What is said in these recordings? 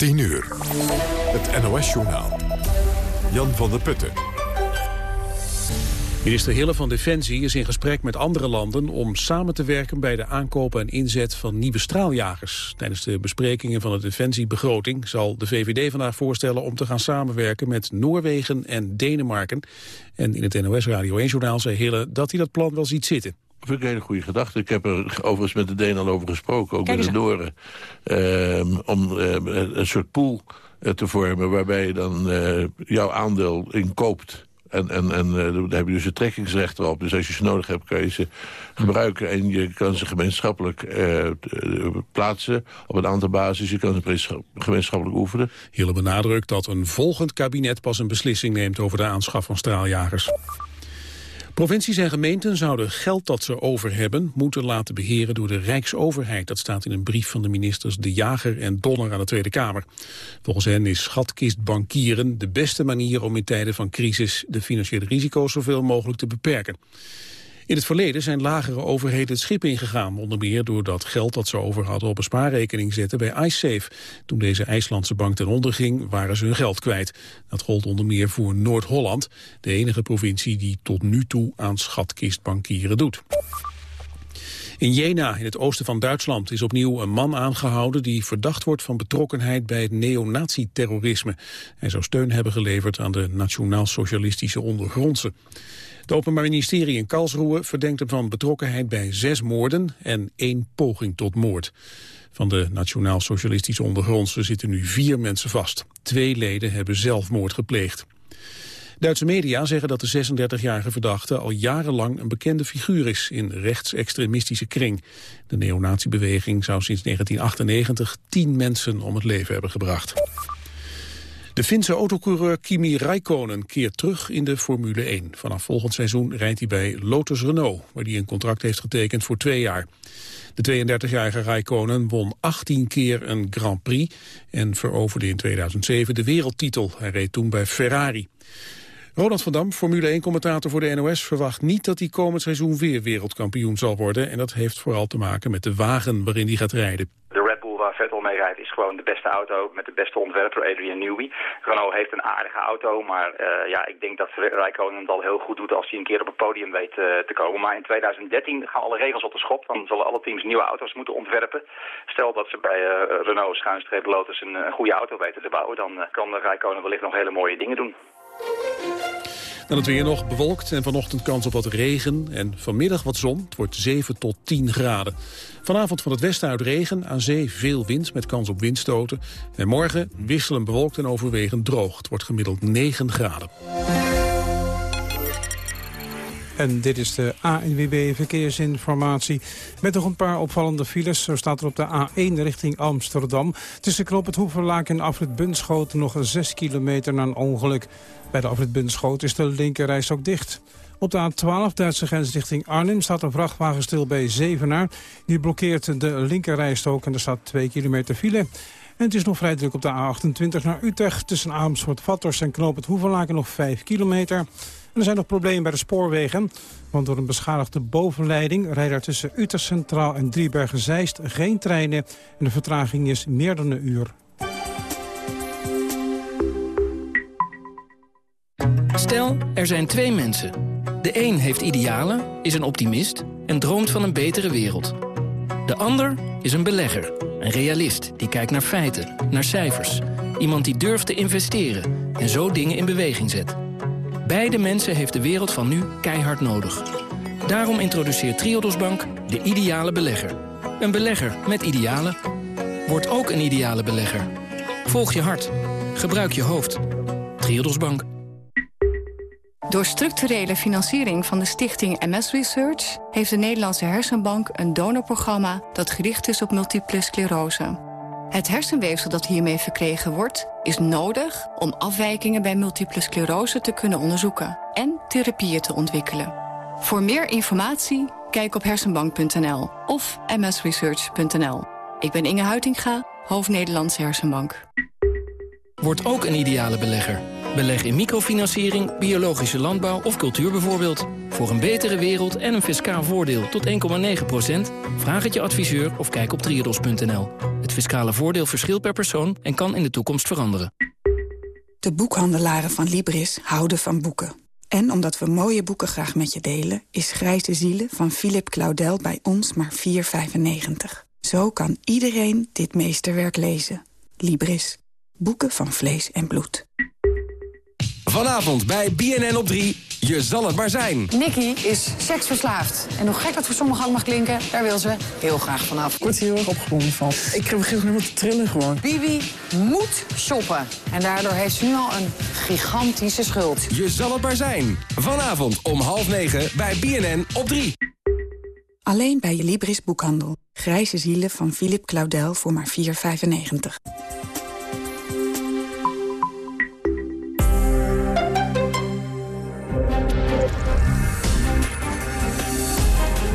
10 uur. Het NOS-journaal. Jan van der Putten. Minister Hille van Defensie is in gesprek met andere landen om samen te werken bij de aankoop en inzet van nieuwe straaljagers. Tijdens de besprekingen van de defensiebegroting zal de VVD vandaag voorstellen om te gaan samenwerken met Noorwegen en Denemarken. En in het NOS Radio 1-journaal zei Hille dat hij dat plan wel ziet zitten. Dat vind ik een hele goede gedachte. Ik heb er overigens met de Denen al over gesproken, ook met de Noren. Uh, om uh, een soort pool uh, te vormen waarbij je dan uh, jouw aandeel inkoopt. En, en, en daar heb je dus een trekkingsrecht op. Dus als je ze nodig hebt, kan je ze gebruiken. En je kan ze gemeenschappelijk plaatsen op een aantal basis. Je kan ze gemeenschappelijk oefenen. Hille benadrukt dat een volgend kabinet pas een beslissing neemt over de aanschaf van straaljagers. Provincies en gemeenten zouden geld dat ze over hebben... moeten laten beheren door de Rijksoverheid. Dat staat in een brief van de ministers De Jager en Donner aan de Tweede Kamer. Volgens hen is schatkistbankieren de beste manier om in tijden van crisis... de financiële risico's zoveel mogelijk te beperken. In het verleden zijn lagere overheden het schip ingegaan. Onder meer doordat geld dat ze over hadden op een spaarrekening zetten bij iSafe. Toen deze IJslandse bank ten onder ging, waren ze hun geld kwijt. Dat gold onder meer voor Noord-Holland, de enige provincie die tot nu toe aan schatkistbankieren doet. In Jena, in het oosten van Duitsland, is opnieuw een man aangehouden... die verdacht wordt van betrokkenheid bij het neonaziterrorisme. Hij zou steun hebben geleverd aan de nationaal-socialistische ondergrondse. Het Openbaar Ministerie in Karlsruhe verdenkt hem van betrokkenheid bij zes moorden en één poging tot moord. Van de Nationaal-Socialistische Ondergrondse zitten nu vier mensen vast. Twee leden hebben zelfmoord gepleegd. Duitse media zeggen dat de 36-jarige verdachte al jarenlang een bekende figuur is in rechtsextremistische kring. De neonatiebeweging zou sinds 1998 tien mensen om het leven hebben gebracht. De Finse autocoureur Kimi Räikkönen keert terug in de Formule 1. Vanaf volgend seizoen rijdt hij bij Lotus Renault, waar hij een contract heeft getekend voor twee jaar. De 32-jarige Räikkönen won 18 keer een Grand Prix en veroverde in 2007 de wereldtitel. Hij reed toen bij Ferrari. Ronald van Dam, Formule 1-commentator voor de NOS, verwacht niet dat hij komend seizoen weer wereldkampioen zal worden. En dat heeft vooral te maken met de wagen waarin hij gaat rijden. Vettel is gewoon de beste auto met de beste ontwerper, Adrian Newey. Renault heeft een aardige auto, maar uh, ja, ik denk dat Rijkonen het al heel goed doet als hij een keer op het podium weet uh, te komen. Maar in 2013 gaan alle regels op de schop. Dan zullen alle teams nieuwe auto's moeten ontwerpen. Stel dat ze bij uh, Renault schuinstreep Lotus een, een, goede auto weten te bouwen, dan kan Rijkonen wellicht nog hele mooie dingen doen. Dan het weer nog bewolkt en vanochtend kans op wat regen en vanmiddag wat zon. Het wordt 7 tot 10 graden. Vanavond van het westen uit regen, aan zee veel wind met kans op windstoten. En morgen wisselen bewolkt en overwegend droog. Het wordt gemiddeld 9 graden. En dit is de ANWB Verkeersinformatie. Met nog een paar opvallende files. Zo staat er op de A1 richting Amsterdam. Tussen Knoop het Hoeverlaak en Afrit Bunschoten nog 6 kilometer na een ongeluk. Bij de Afrit Bunschoten is de linkerreis ook dicht. Op de A12 Duitse grens richting Arnhem staat een vrachtwagen stil bij Zevenaar. Die blokkeert de linkerrijstrook en er staat 2 kilometer file. En het is nog vrij druk op de A28 naar Utrecht. Tussen Amersfoort-Vatters en Knoop het Hoevenlaken nog 5 kilometer. Er zijn nog problemen bij de spoorwegen. Want door een beschadigde bovenleiding rijden er tussen Utrecht Centraal en Driebergen-Zeist geen treinen. En de vertraging is meer dan een uur. Stel, er zijn twee mensen. De een heeft idealen, is een optimist en droomt van een betere wereld. De ander is een belegger, een realist die kijkt naar feiten, naar cijfers. Iemand die durft te investeren en zo dingen in beweging zet. Beide mensen heeft de wereld van nu keihard nodig. Daarom introduceert Triodos Bank de ideale belegger. Een belegger met idealen. Word ook een ideale belegger. Volg je hart. Gebruik je hoofd. Triodos Bank. Door structurele financiering van de stichting MS Research... heeft de Nederlandse Hersenbank een donorprogramma... dat gericht is op multiple sclerose. Het hersenweefsel dat hiermee verkregen wordt... is nodig om afwijkingen bij multiple sclerose te kunnen onderzoeken... en therapieën te ontwikkelen. Voor meer informatie kijk op hersenbank.nl of msresearch.nl. Ik ben Inge Huitinga, hoofd Nederlandse Hersenbank. Word ook een ideale belegger. Beleg in microfinanciering, biologische landbouw of cultuur bijvoorbeeld. Voor een betere wereld en een fiscaal voordeel tot 1,9% Vraag het je adviseur of kijk op triodos.nl. Het fiscale voordeel verschilt per persoon en kan in de toekomst veranderen. De boekhandelaren van Libris houden van boeken. En omdat we mooie boeken graag met je delen... is Grijze Zielen van Philip Claudel bij ons maar 4,95. Zo kan iedereen dit meesterwerk lezen. Libris. Boeken van vlees en bloed. Vanavond bij BNN op 3. Je zal het maar zijn. Nicky is seksverslaafd. En hoe gek dat voor sommigen ook mag klinken, daar wil ze heel graag vanaf. Ik word hier heel erg opgewonden van. Ik heb een gegeven moment te trillen gewoon. Bibi moet shoppen. En daardoor heeft ze nu al een gigantische schuld. Je zal het maar zijn. Vanavond om half negen bij BNN op 3. Alleen bij je Libris boekhandel. Grijze zielen van Philip Claudel voor maar 4,95.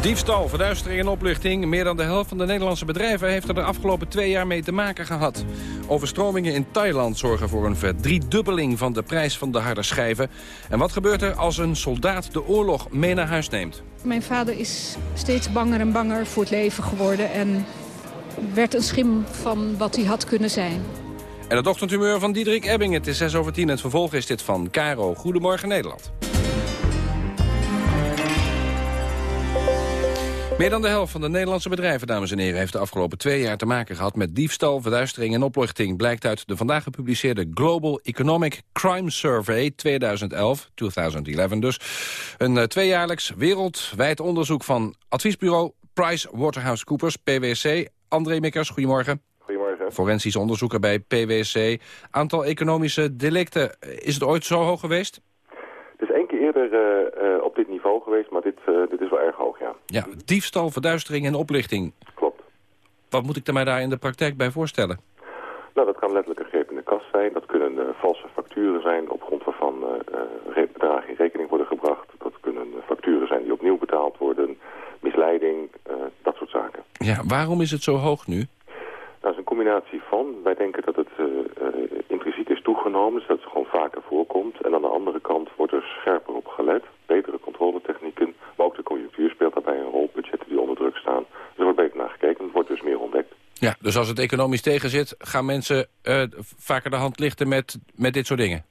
Diefstal, verduistering en oplichting. Meer dan de helft van de Nederlandse bedrijven heeft er de afgelopen twee jaar mee te maken gehad. Overstromingen in Thailand zorgen voor een verdriedubbeling van de prijs van de harde schijven. En wat gebeurt er als een soldaat de oorlog mee naar huis neemt? Mijn vader is steeds banger en banger voor het leven geworden... en werd een schim van wat hij had kunnen zijn. En het ochtendhumeur van Diederik Ebbing. Het is 6 over 10. Het vervolg is dit van Caro. Goedemorgen Nederland. Meer dan de helft van de Nederlandse bedrijven, dames en heren... heeft de afgelopen twee jaar te maken gehad met diefstal, verduistering en oplichting. Blijkt uit de vandaag gepubliceerde Global Economic Crime Survey 2011, 2011 dus. Een uh, tweejaarlijks wereldwijd onderzoek van adviesbureau PricewaterhouseCoopers, PwC. André Mikkers, goedemorgen. Goedemorgen. Forensisch onderzoeker bij PwC. Aantal economische delicten, is het ooit zo hoog geweest? Het is één keer eerder uh, op dit geweest, maar dit, uh, dit is wel erg hoog, ja. Ja, diefstal, verduistering en oplichting. Klopt. Wat moet ik er mij daar in de praktijk bij voorstellen? Nou, dat kan letterlijk een greep in de kast zijn. Dat kunnen uh, valse facturen zijn op grond waarvan bedragen in rekening worden gebracht. Dat kunnen facturen zijn die opnieuw betaald worden, misleiding, dat soort zaken. Ja, waarom is het zo hoog nu? Dat is een combinatie van. Wij denken dat het intrinsiek is toegenomen, dus dat het gewoon vaker voorkomt. En aan de andere kant wordt er scherper op gelet. Betere controletechnieken, maar ook de conjunctuur speelt daarbij een rol. Budgetten die onder druk staan. Dus er wordt beter naar gekeken, er wordt dus meer ontdekt. Ja, dus als het economisch tegen zit, gaan mensen uh, vaker de hand lichten met, met dit soort dingen?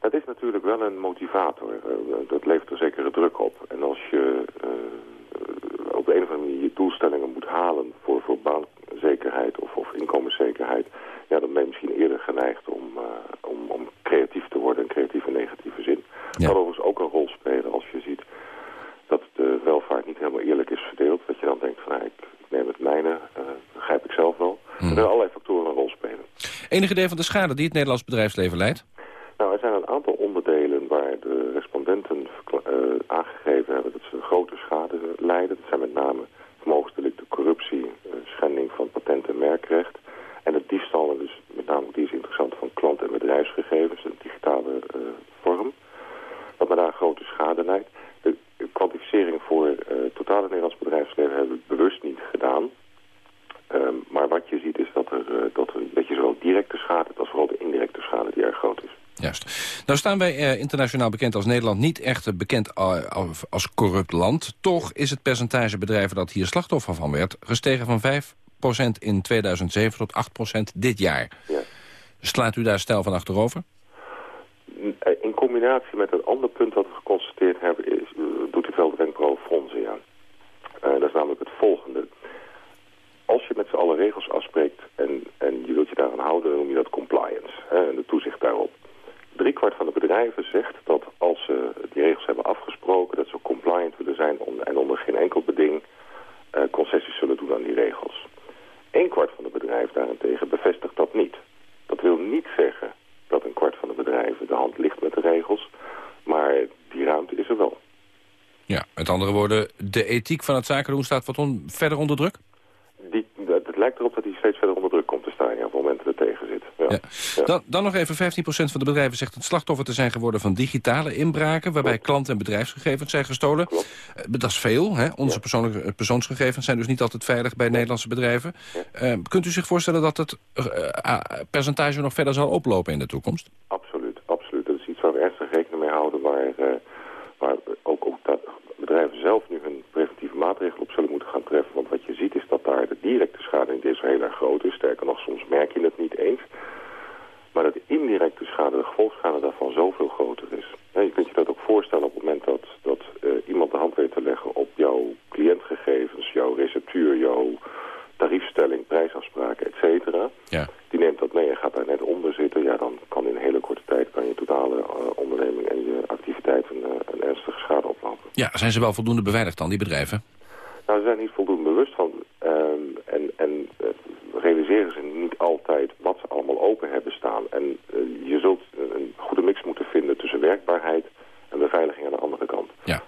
Dat is natuurlijk wel een motivator. Uh, dat levert er zekere druk op. En als je uh, op de een of andere manier je doelstellingen moet halen voor, voor baanzekerheid of, of inkomenszekerheid ja, dan ben je misschien eerder geneigd om, uh, om, om creatief te worden, in creatieve negatieve zin. Ja. Kan overigens ook een rol spelen als je ziet dat de welvaart niet helemaal eerlijk is verdeeld. Dat je dan denkt van, nou, ik, ik neem het mijne, uh, begrijp ik zelf wel. Hmm. Er zijn allerlei factoren een rol spelen. Enige idee van de schade die het Nederlands bedrijfsleven leidt? Nou, er zijn een aantal onderdelen waar de respondenten uh, aangegeven hebben dat ze grote schade lijden. Dat zijn met name vermogensdelicten, corruptie, schending van patent- en merkrecht. En het diefstal, dus met name die is interessant van klant- en bedrijfsgegevens, een digitale uh, vorm. Wat me daar grote schade leidt. De kwantificering voor uh, totale Nederlands bedrijfsleven hebben we bewust niet gedaan. Um, maar wat je ziet is dat er, dat een beetje zowel directe schade als vooral de indirecte schade die erg groot is. Juist. Nou staan wij eh, internationaal bekend als Nederland niet echt bekend als, als corrupt land. Toch is het percentage bedrijven dat hier slachtoffer van werd gestegen van 5% in 2007 tot 8% dit jaar. Ja. Slaat u daar stijl van achterover? In combinatie met een ander punt dat we geconstateerd hebben... Is, doet u wel de wenkbrauwen fronsen, ja. Uh, dat is namelijk het volgende. Als je met z'n allen regels afspreekt en, en je wilt je daaraan houden... dan noem je dat compliance hè, en de toezicht daarop. Driekwart van de bedrijven zegt dat als ze die regels hebben afgesproken... dat ze compliant willen zijn en onder geen enkel beding... Uh, concessies zullen doen aan die regels. Een kwart van de bedrijven daarentegen bevestigt dat niet. Dat wil niet zeggen dat een kwart van de bedrijven de hand ligt met de regels, maar die ruimte is er wel. Ja, met andere woorden, de ethiek van het zaken doen staat wat on verder onder druk? Die, het lijkt erop dat die steeds verder onder druk komt te staan. Ja. Voor momenten er tegen zit. Ja. Dan, dan nog even, 15% van de bedrijven zegt het slachtoffer te zijn geworden van digitale inbraken... waarbij klant- en bedrijfsgegevens zijn gestolen. Uh, dat is veel. Hè? Onze persoonlijke, persoonsgegevens zijn dus niet altijd veilig bij Nederlandse bedrijven. Uh, kunt u zich voorstellen dat het percentage nog verder zal oplopen in de toekomst? Absoluut, absoluut. Dat is iets waar we ernstig rekening mee houden... waar, waar ook, ook dat bedrijven zelf nu hun preventieve maatregelen op zullen moeten gaan treffen. Want wat je ziet is dat daar de directe schade in dit zo heel erg groot is. Sterker nog, soms merk je het niet eens. Maar dat de indirecte schade, de gevolgschade daarvan zoveel groter is. je kunt je dat ook voorstellen op het moment dat, dat uh, iemand de hand weet te leggen op jouw cliëntgegevens, jouw receptuur, jouw tariefstelling, prijsafspraken, et cetera. Ja. Die neemt dat mee en gaat daar net onder zitten. Ja, dan kan in een hele korte tijd kan je totale uh, onderneming en je activiteiten uh, een ernstige schade oplopen. Ja, zijn ze wel voldoende beveiligd dan, die bedrijven? Nou, ze zijn niet voldoende bewust van. Um, en en uh, realiseren ze niet altijd wat ze allemaal open hebben staan. En uh, je zult een goede mix moeten vinden tussen werkbaarheid en beveiliging aan de andere kant. Ja.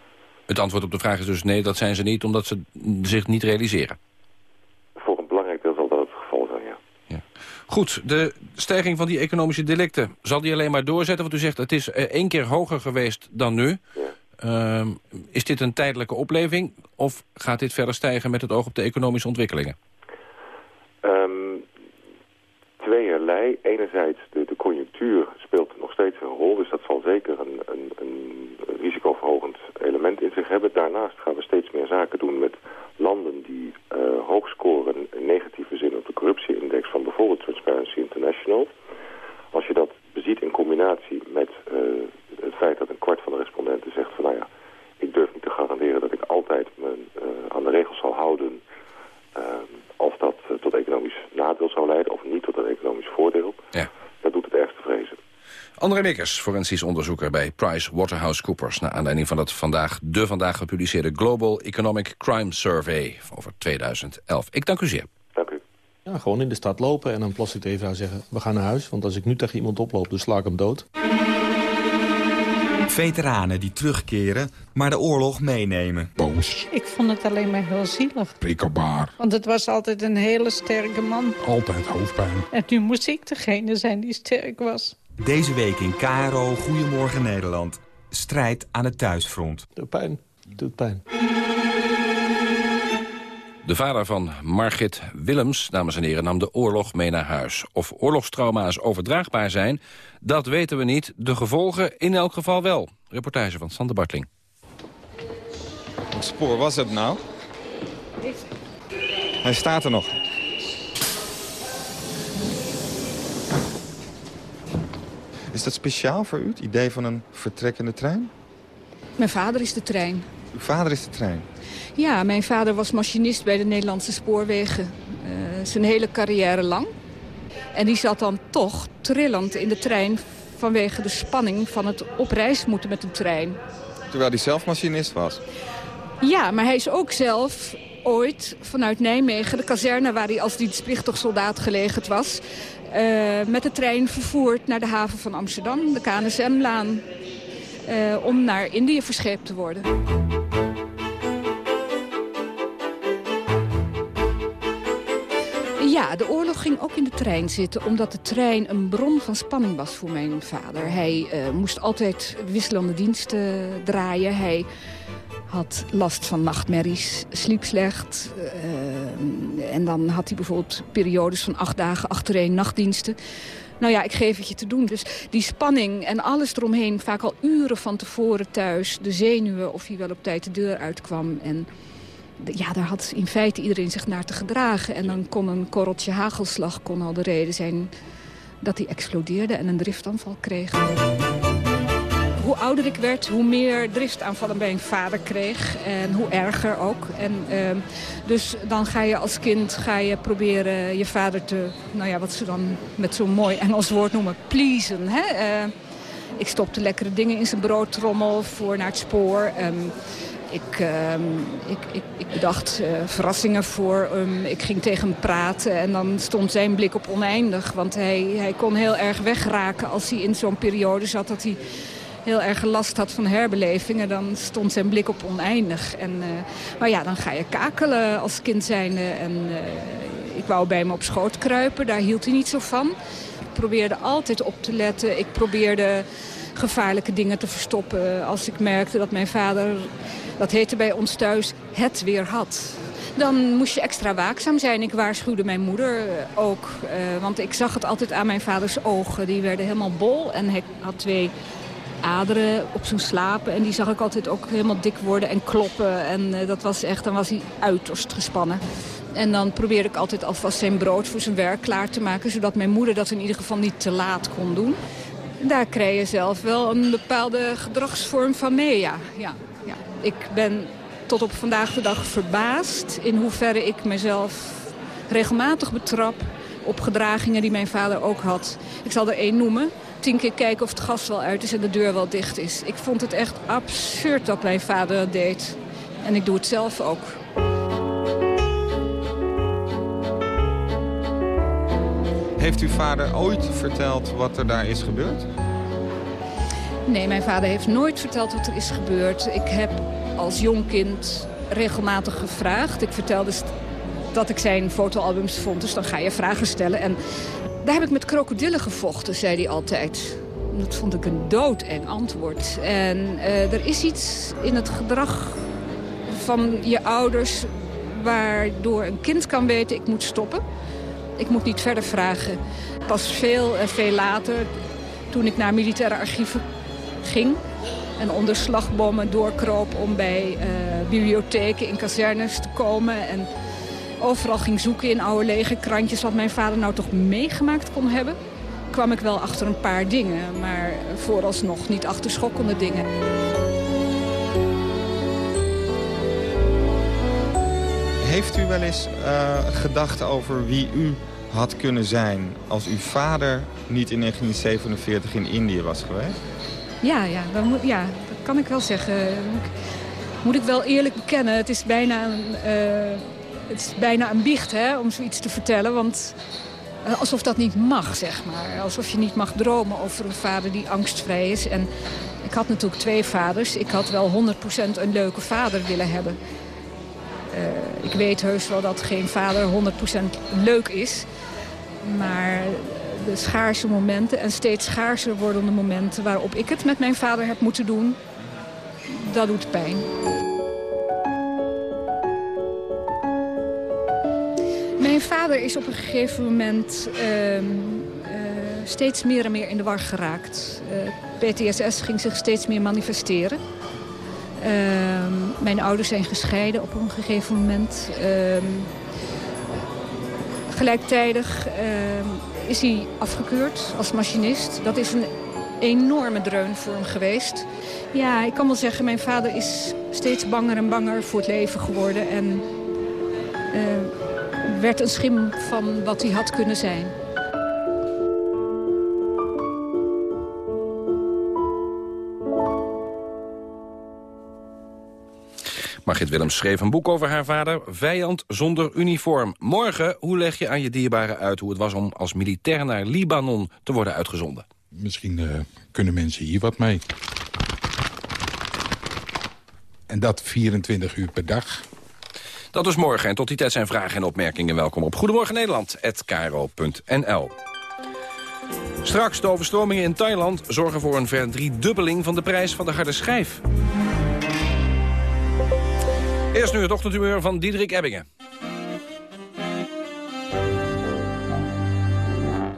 Het antwoord op de vraag is dus nee, dat zijn ze niet, omdat ze zich niet realiseren. Voor een belangrijk deel zal dat het geval zijn, ja. ja. Goed, de stijging van die economische delicten, zal die alleen maar doorzetten? Want u zegt, het is één keer hoger geweest dan nu. Ja. Uh, is dit een tijdelijke opleving of gaat dit verder stijgen met het oog op de economische ontwikkelingen? Um, tweeërlei. Enerzijds de, de conjunctuur speelt nog steeds een rol, dus dat zal zeker een, een, een risicoverhogend element in zich hebben. Daarnaast gaan we steeds meer zaken doen met landen die uh, hoog scoren in negatieve zin op de corruptieindex van bijvoorbeeld Transparency International. Als je dat beziet in combinatie met uh, het feit dat een kwart van de respondenten zegt van nou ja, ik durf niet te garanderen dat ik altijd me uh, aan de regels zal houden uh, als dat uh, tot economisch nadeel zou leiden of niet tot een economisch voordeel. Ja. Dat doet het ergste vrezen. André Mikkers, forensisch onderzoeker bij PricewaterhouseCoopers... naar aanleiding van het vandaag, de vandaag gepubliceerde Global Economic Crime Survey over 2011. Ik dank u zeer. Dank u. Ja, gewoon in de stad lopen en dan plots tegen vrouw zeggen... we gaan naar huis, want als ik nu tegen iemand oploop, dan sla ik hem dood. Veteranen die terugkeren, maar de oorlog meenemen. Boos. Ik vond het alleen maar heel zielig. Prikkelbaar. Want het was altijd een hele sterke man. Altijd hoofdpijn. En nu moest ik degene zijn die sterk was. Deze week in KRO Goedemorgen Nederland. Strijd aan het thuisfront. Doet pijn. Doet pijn. De vader van Margit Willems, dames en heren, nam de oorlog mee naar huis. Of oorlogstrauma's overdraagbaar zijn, dat weten we niet. De gevolgen in elk geval wel. Reportage van Sander Bartling. Wat spoor was het nou? Hij staat er nog. Is dat speciaal voor u, het idee van een vertrekkende trein? Mijn vader is de trein. Uw vader is de trein? Ja, mijn vader was machinist bij de Nederlandse spoorwegen. Uh, zijn hele carrière lang. En die zat dan toch trillend in de trein vanwege de spanning van het op reis moeten met een trein. Terwijl hij zelf machinist was? Ja, maar hij is ook zelf ooit vanuit Nijmegen, de kazerne waar hij als dienstplichtig soldaat gelegerd was... Uh, met de trein vervoerd naar de haven van Amsterdam, de KNSM-laan... Uh, om naar Indië verscheept te worden. De oorlog ging ook in de trein zitten... omdat de trein een bron van spanning was voor mijn vader. Hij uh, moest altijd wisselende diensten draaien. Hij had last van nachtmerries, sliep slecht. Uh, en dan had hij bijvoorbeeld periodes van acht dagen achtereen nachtdiensten. Nou ja, ik geef het je te doen. Dus die spanning en alles eromheen, vaak al uren van tevoren thuis. De zenuwen, of hij wel op tijd de deur uitkwam. En ja, daar had in feite iedereen zich naar te gedragen. En dan kon een korreltje hagelslag kon al de reden zijn dat hij explodeerde en een driftaanval kreeg. Hoe ouder ik werd, hoe meer driftaanvallen bij een vader kreeg. En hoe erger ook. En, uh, dus dan ga je als kind ga je proberen je vader te... Nou ja, wat ze dan met zo'n mooi Engels woord noemen, pleasen. Hè? Uh, ik stopte lekkere dingen in zijn broodtrommel voor naar het spoor. Um, ik, uh, ik, ik, ik, bedacht uh, verrassingen voor hem. Ik ging tegen hem praten en dan stond zijn blik op oneindig. Want hij, hij kon heel erg wegraken als hij in zo'n periode zat... dat hij heel erg last had van herbelevingen, dan stond zijn blik op oneindig. En, uh, maar ja, dan ga je kakelen als kind zijnde. En uh, ik wou bij me op schoot kruipen, daar hield hij niet zo van. Ik probeerde altijd op te letten. Ik probeerde gevaarlijke dingen te verstoppen. Als ik merkte dat mijn vader, dat heette bij ons thuis, het weer had. Dan moest je extra waakzaam zijn. Ik waarschuwde mijn moeder ook. Uh, want ik zag het altijd aan mijn vaders ogen. Die werden helemaal bol. En hij had twee aderen op zijn slapen. En die zag ik altijd ook helemaal dik worden en kloppen. En uh, dat was echt, dan was hij uiterst gespannen. En dan probeerde ik altijd alvast zijn brood voor zijn werk klaar te maken... zodat mijn moeder dat in ieder geval niet te laat kon doen. Daar krijg je zelf wel een bepaalde gedragsvorm van mee, ja. ja. Ik ben tot op vandaag de dag verbaasd in hoeverre ik mezelf regelmatig betrap op gedragingen die mijn vader ook had. Ik zal er één noemen. Tien keer kijken of het gas wel uit is en de deur wel dicht is. Ik vond het echt absurd dat mijn vader dat deed. En ik doe het zelf ook. Heeft uw vader ooit verteld wat er daar is gebeurd? Nee, mijn vader heeft nooit verteld wat er is gebeurd. Ik heb als jong kind regelmatig gevraagd. Ik vertelde dat ik zijn fotoalbums vond, dus dan ga je vragen stellen. En daar heb ik met krokodillen gevochten, zei hij altijd. Dat vond ik een doodeng antwoord. En uh, er is iets in het gedrag van je ouders... waardoor een kind kan weten, ik moet stoppen. Ik moet niet verder vragen. Pas veel en veel later, toen ik naar militaire archieven ging en onder slagbommen doorkroop om bij uh, bibliotheken in kazernes te komen. En overal ging zoeken in oude lege krantjes wat mijn vader nou toch meegemaakt kon hebben. kwam ik wel achter een paar dingen, maar vooralsnog niet achter schokkende dingen. Heeft u wel eens uh, gedacht over wie u had kunnen zijn... als uw vader niet in 1947 in Indië was geweest? Ja, ja, dat, moet, ja, dat kan ik wel zeggen. Moet ik, moet ik wel eerlijk bekennen. Het is bijna een, uh, het is bijna een biecht hè, om zoiets te vertellen. Want uh, alsof dat niet mag, zeg maar. Alsof je niet mag dromen over een vader die angstvrij is. En ik had natuurlijk twee vaders. Ik had wel 100% een leuke vader willen hebben. Ik weet heus wel dat geen vader 100% leuk is. Maar de schaarse momenten en steeds schaarser wordende momenten... waarop ik het met mijn vader heb moeten doen, dat doet pijn. Mijn vader is op een gegeven moment uh, uh, steeds meer en meer in de war geraakt. Uh, PTSS ging zich steeds meer manifesteren. Ehm, mijn ouders zijn gescheiden op een gegeven moment. Ehm, gelijktijdig is hij afgekeurd als machinist. Dat is een enorme dreun voor hem geweest. Ja, ik kan wel zeggen, mijn vader is steeds banger en banger voor het leven geworden. En uh, werd een schim van wat hij had kunnen zijn. Margit Willems schreef een boek over haar vader, Vijand zonder uniform. Morgen, hoe leg je aan je dierbaren uit hoe het was om als militair naar Libanon te worden uitgezonden? Misschien uh, kunnen mensen hier wat mee. En dat 24 uur per dag. Dat is morgen en tot die tijd zijn vragen en opmerkingen welkom op Goedemorgen Nederland@kro.nl. Straks de overstromingen in Thailand zorgen voor een verdriedubbeling van de prijs van de harde schijf. Eerst nu het ochtendhumeur van Diederik Ebbingen.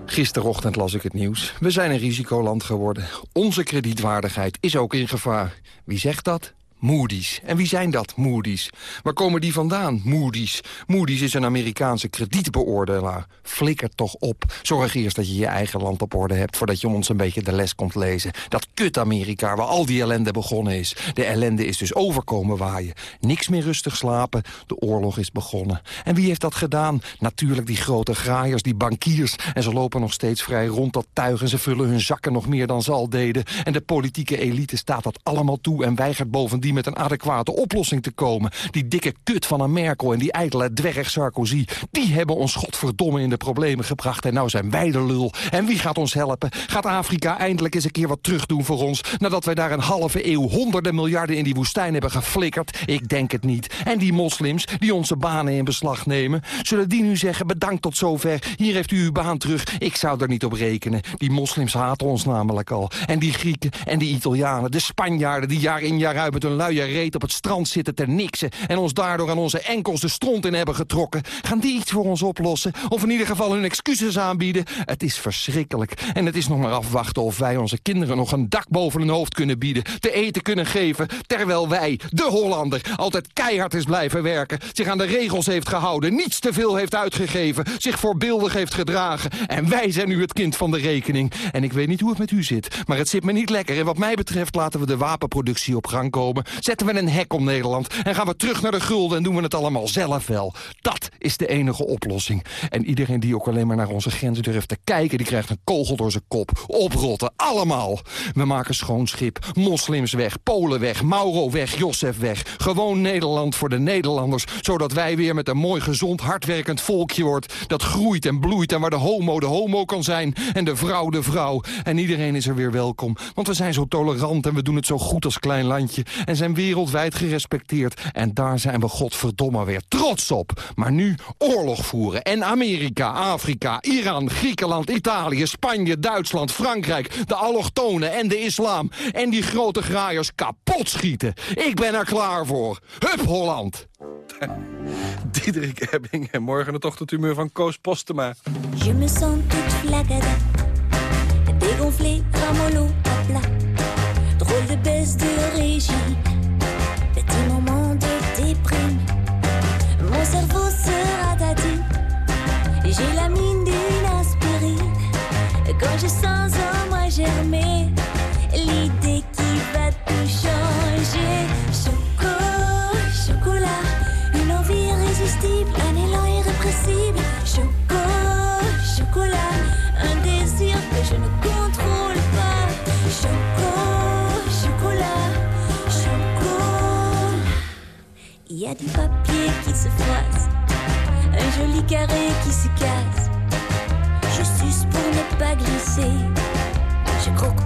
Gisterochtend las ik het nieuws. We zijn een risicoland geworden. Onze kredietwaardigheid is ook in gevaar. Wie zegt dat? Moody's. En wie zijn dat, Moody's? Waar komen die vandaan, Moody's? Moody's is een Amerikaanse kredietbeoordelaar. Flikker toch op. Zorg eerst dat je je eigen land op orde hebt... voordat je ons een beetje de les komt lezen. Dat kut Amerika, waar al die ellende begonnen is. De ellende is dus overkomen waaien. Niks meer rustig slapen, de oorlog is begonnen. En wie heeft dat gedaan? Natuurlijk die grote graaiers, die bankiers. En ze lopen nog steeds vrij rond dat tuig... en ze vullen hun zakken nog meer dan ze al deden. En de politieke elite staat dat allemaal toe en weigert bovendien die met een adequate oplossing te komen. Die dikke kut van een Merkel en die ijdele dwerg Sarkozy... die hebben ons godverdomme in de problemen gebracht. En nou zijn wij de lul. En wie gaat ons helpen? Gaat Afrika eindelijk eens een keer wat terugdoen voor ons... nadat wij daar een halve eeuw honderden miljarden in die woestijn hebben geflikkerd? Ik denk het niet. En die moslims die onze banen in beslag nemen... zullen die nu zeggen bedankt tot zover, hier heeft u uw baan terug. Ik zou er niet op rekenen. Die moslims haten ons namelijk al. En die Grieken en die Italianen, de Spanjaarden... die jaar in jaar uit met hun luie reet op het strand zitten ter niksen... en ons daardoor aan onze enkels de stront in hebben getrokken. Gaan die iets voor ons oplossen? Of in ieder geval hun excuses aanbieden? Het is verschrikkelijk. En het is nog maar afwachten of wij onze kinderen nog een dak boven hun hoofd kunnen bieden... te eten kunnen geven, terwijl wij, de Hollander... altijd keihard is blijven werken, zich aan de regels heeft gehouden... niets te veel heeft uitgegeven, zich voorbeeldig heeft gedragen. En wij zijn nu het kind van de rekening. En ik weet niet hoe het met u zit, maar het zit me niet lekker. En wat mij betreft laten we de wapenproductie op gang komen. Zetten we een hek om Nederland en gaan we terug naar de gulden... en doen we het allemaal zelf wel. Dat is de enige oplossing. En iedereen die ook alleen maar naar onze grenzen durft te kijken... die krijgt een kogel door zijn kop. Oprotten, allemaal. We maken schoon schip, moslims weg, Polen weg, Mauro weg, Josef weg. Gewoon Nederland voor de Nederlanders... zodat wij weer met een mooi gezond, hardwerkend volkje wordt... dat groeit en bloeit en waar de homo de homo kan zijn... en de vrouw de vrouw. En iedereen is er weer welkom. Want we zijn zo tolerant en we doen het zo goed als klein landje... en zijn wereldwijd gerespecteerd. En daar zijn we godverdomme weer trots op. Maar nu oorlog voeren. En Amerika, Afrika, Iran, Griekenland, Italië, Spanje, Duitsland, Frankrijk... de allochtonen en de islam. En die grote graaiers kapot schieten. Ik ben er klaar voor. Hup Holland! Diederik Ebbing en morgen het ochtendhumeur van Koos Postema. Je me sens toute flagada, dégonflée, ramollo à plat. J'ai la mine d'une aspirine. Quand je sens en moi germer, l'idée qui va tout changer. Choco, chocolat, une envie irrésistible, un élan irrépressible. Choco, chocolat, un désir que je ne contrôle pas. Choco, chocolat, chocolat. Il y a du papier qui se froisse, joli carré qui se casse. Je suce pour ne pas glisser, je croque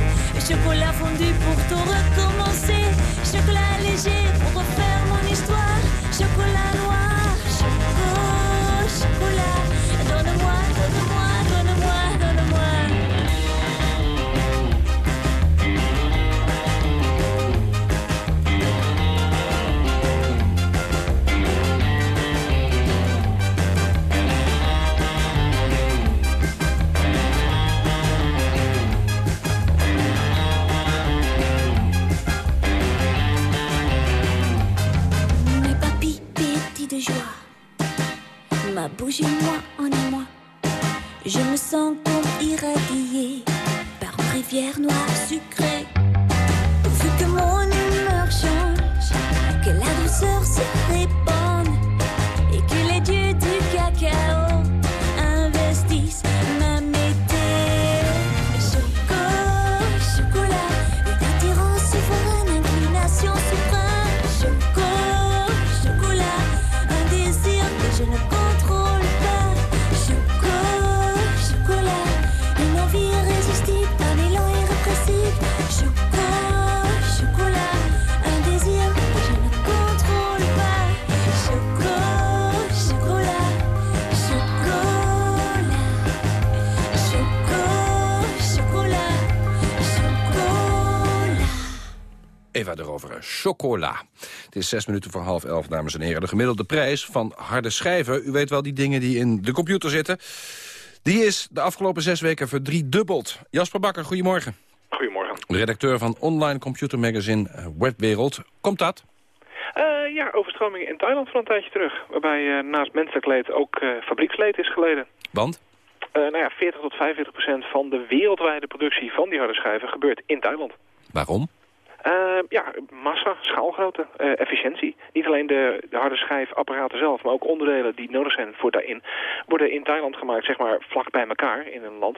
Chocolat fondu pour tout recommencer. Chocolat léger pour refaire mon histoire. Chocolat noir, Ma bouche et moi en émoi. Je me sens comme irradiée par une rivière noire sucrée. Pourvu que mon humeur change, que la douceur se répande Erover. Chocola. Het is zes minuten voor half elf, dames en heren. De gemiddelde prijs van harde schijven, u weet wel die dingen die in de computer zitten... die is de afgelopen zes weken verdriedubbeld. Jasper Bakker, goedemorgen. Goedemorgen. Redacteur van online computermagazine eh, Webwereld. Komt dat? Uh, ja, overstromingen in Thailand van een tijdje terug. Waarbij uh, naast menselijk leed ook uh, fabrieksleed is geleden. Want? nou ja, 40 tot 45 procent van de wereldwijde productie van die harde schijven gebeurt in Thailand. Waarom? Uh, ja, massa, schaalgrootte, uh, efficiëntie. Niet alleen de, de harde schijfapparaten zelf, maar ook onderdelen die nodig zijn voor daarin... worden in Thailand gemaakt, zeg maar, vlak bij elkaar in een land.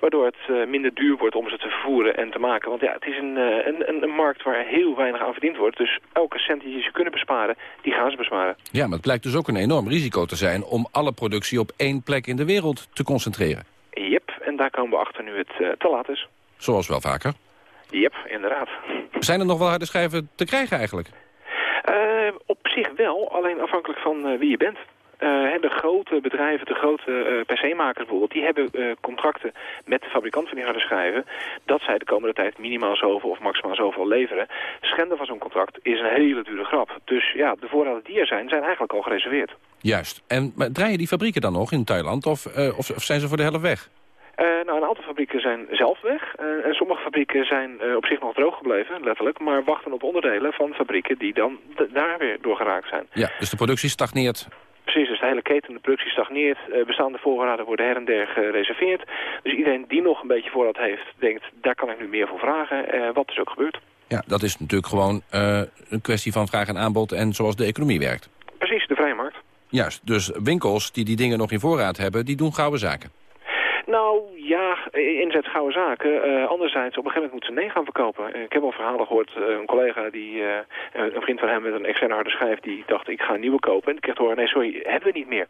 Waardoor het uh, minder duur wordt om ze te vervoeren en te maken. Want ja, het is een, een, een, een, markt waar heel weinig aan verdiend wordt. Dus elke cent die ze kunnen besparen, die gaan ze besparen. Ja, maar het blijkt dus ook een enorm risico te zijn... om alle productie op één plek in de wereld te concentreren. Yep, en daar komen we achter nu het te laat is. Zoals wel vaker. Yep, inderdaad. Zijn er nog wel harde schijven te krijgen eigenlijk? Uh, op zich wel, alleen afhankelijk van uh, wie je bent. Uh, de grote bedrijven, de grote PC-makers bijvoorbeeld, die hebben contracten met de fabrikant van die harde schijven, dat zij de komende tijd minimaal zoveel of maximaal zoveel leveren. Schenden van zo'n contract is een hele dure grap. Dus ja, de voorraden die er zijn, zijn eigenlijk al gereserveerd. Juist. En maar draaien die fabrieken dan nog in Thailand of, of, of zijn ze voor de helft weg? Uh, nou, een aantal fabrieken zijn zelf weg. Uh, en sommige fabrieken zijn uh, op zich nog droog gebleven, letterlijk. Maar wachten op onderdelen van fabrieken die dan daar weer door geraakt zijn. Ja, dus de productie stagneert. Precies, dus de hele keten de productie stagneert. bestaande voorraden worden her en der gereserveerd. Dus iedereen die nog een beetje voorraad heeft, denkt, daar kan ik nu meer voor vragen. wat is ook gebeurd. Ja, dat is natuurlijk gewoon een kwestie van vraag en aanbod en zoals de economie werkt. Precies, de vrije markt. Juist, dus winkels die die dingen nog in voorraad hebben, die doen gouden zaken. Inzet gouden zaken. Uh, anderzijds, op een gegeven moment moeten ze nee gaan verkopen. Ik heb al verhalen gehoord, uh, een collega, die, een vriend van hem met een externe harde schijf, die dacht ik ga een nieuwe kopen. En ik kreeg te horen, nee sorry, hebben we niet meer.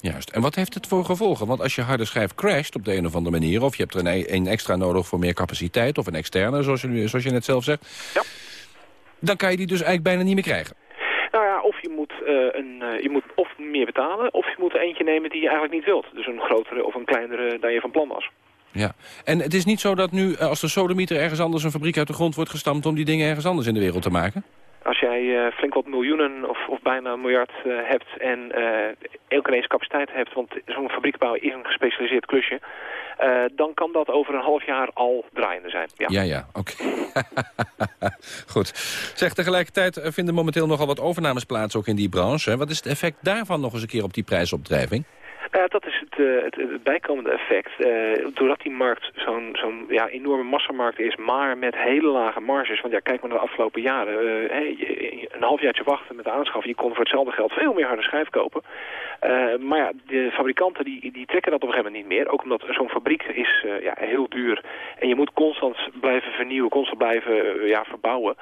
Juist. En wat heeft het voor gevolgen? Want als je harde schijf crasht op de een of andere manier... of je hebt er een, een extra nodig voor meer capaciteit... of een externe, zoals je, zoals je net zelf zegt... Ja. dan kan je die dus eigenlijk bijna niet meer krijgen. Nou ja, of je uh, een, uh, je moet of meer betalen... of je moet er eentje nemen die je eigenlijk niet wilt. Dus een grotere of een kleinere dan je van plan was. Ja, en het is niet zo dat nu als de sodemieter ergens anders een fabriek uit de grond wordt gestampt... om die dingen ergens anders in de wereld te maken? Als jij uh, flink wat miljoenen of, of bijna een miljard uh, hebt en uh, ook ineens capaciteit hebt, want zo'n fabriek bouwen is een gespecialiseerd klusje, dan kan dat over een half jaar al draaiende zijn. Ja, ja, ja oké. Goed. Zeg, tegelijkertijd vinden momenteel nogal wat overnames plaats ook in die branche. Wat is het effect daarvan nog eens een keer op die prijsopdrijving? Uh, dat is het, uh, het, het, bijkomende effect. Uh, doordat die markt zo'n zo'n ja, enorme massamarkt is, maar met hele lage marges. Want ja, kijk maar naar de afgelopen jaren. Een halfjaartje wachten met de aanschaf. Je kon voor hetzelfde geld veel meer harde schijf kopen. Maar ja, de fabrikanten die, die trekken dat op een gegeven moment niet meer. Ook omdat zo'n fabriek is ja, heel duur. En je moet constant blijven vernieuwen, constant blijven ja, verbouwen.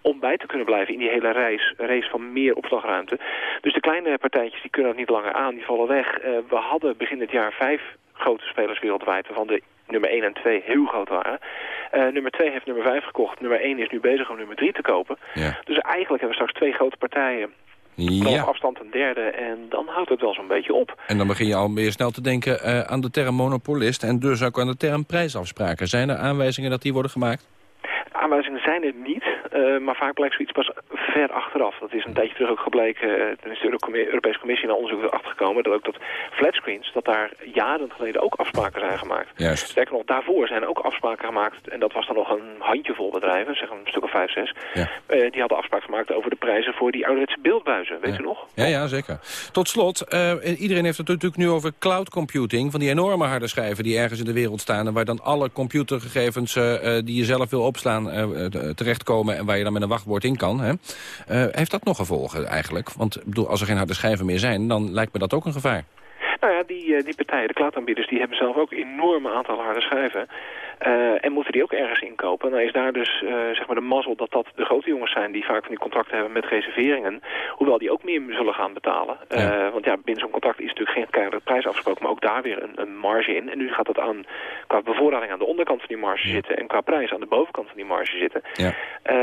Om bij te kunnen blijven in die hele reis, race van meer opslagruimte. Dus de kleine partijtjes die kunnen dat niet langer aan, die vallen weg we hadden begin dit jaar vijf grote spelers wereldwijd, waarvan de nummer 1 en 2 heel groot waren. Uh, nummer 2 heeft nummer 5 gekocht. Nummer 1 is nu bezig om nummer 3 te kopen. Ja. Dus eigenlijk hebben we straks twee grote partijen. Ja. Op afstand een derde en dan houdt het wel zo'n beetje op. En dan begin je al meer snel te denken uh, aan de term monopolist... en dus ook aan de term prijsafspraken. Zijn er aanwijzingen dat die worden gemaakt? Aanwijzingen zijn er niet, uh, maar vaak blijkt zoiets pas ver achteraf. Dat is een tijdje terug ook gebleken, uh, toen is de Europese Commissie naar onderzoek erachter gekomen, dat ook dat flatscreens, dat daar jaren geleden ook afspraken zijn gemaakt. Juist. Sterker nog, daarvoor zijn ook afspraken gemaakt, en dat was dan nog een handjevol bedrijven, zeg een stuk of vijf, zes, ja. uh, die hadden afspraken gemaakt over de prijzen voor die ouderwetse beeldbuizen, weet ja. u nog? Ja, ja, zeker. Tot slot, iedereen heeft het natuurlijk nu over cloud computing, van die enorme harde schijven die ergens in de wereld staan en waar dan alle computergegevens die je zelf wil opslaan terechtkomen en waar je dan met een wachtwoord in kan. Hè? Uh, heeft dat nog gevolgen eigenlijk? Want bedoel, als er geen harde schijven meer zijn, dan lijkt me dat ook een gevaar. Nou ja, die, die partijen, de cloudaanbieders, die hebben zelf ook een aantal harde schijven. Uh, en moeten die ook ergens inkopen. Dan is daar dus uh, zeg maar de mazzel dat dat de grote jongens zijn die vaak van die contracten hebben met reserveringen. Hoewel die ook meer zullen gaan betalen. Uh, ja. Want ja, binnen zo'n contract is natuurlijk geen keiharde prijs afgesproken, maar ook daar weer een, een, marge in. En nu gaat dat aan qua bevoorrading aan de onderkant van die marge ja. zitten en qua prijs aan de bovenkant van die marge zitten. Ja.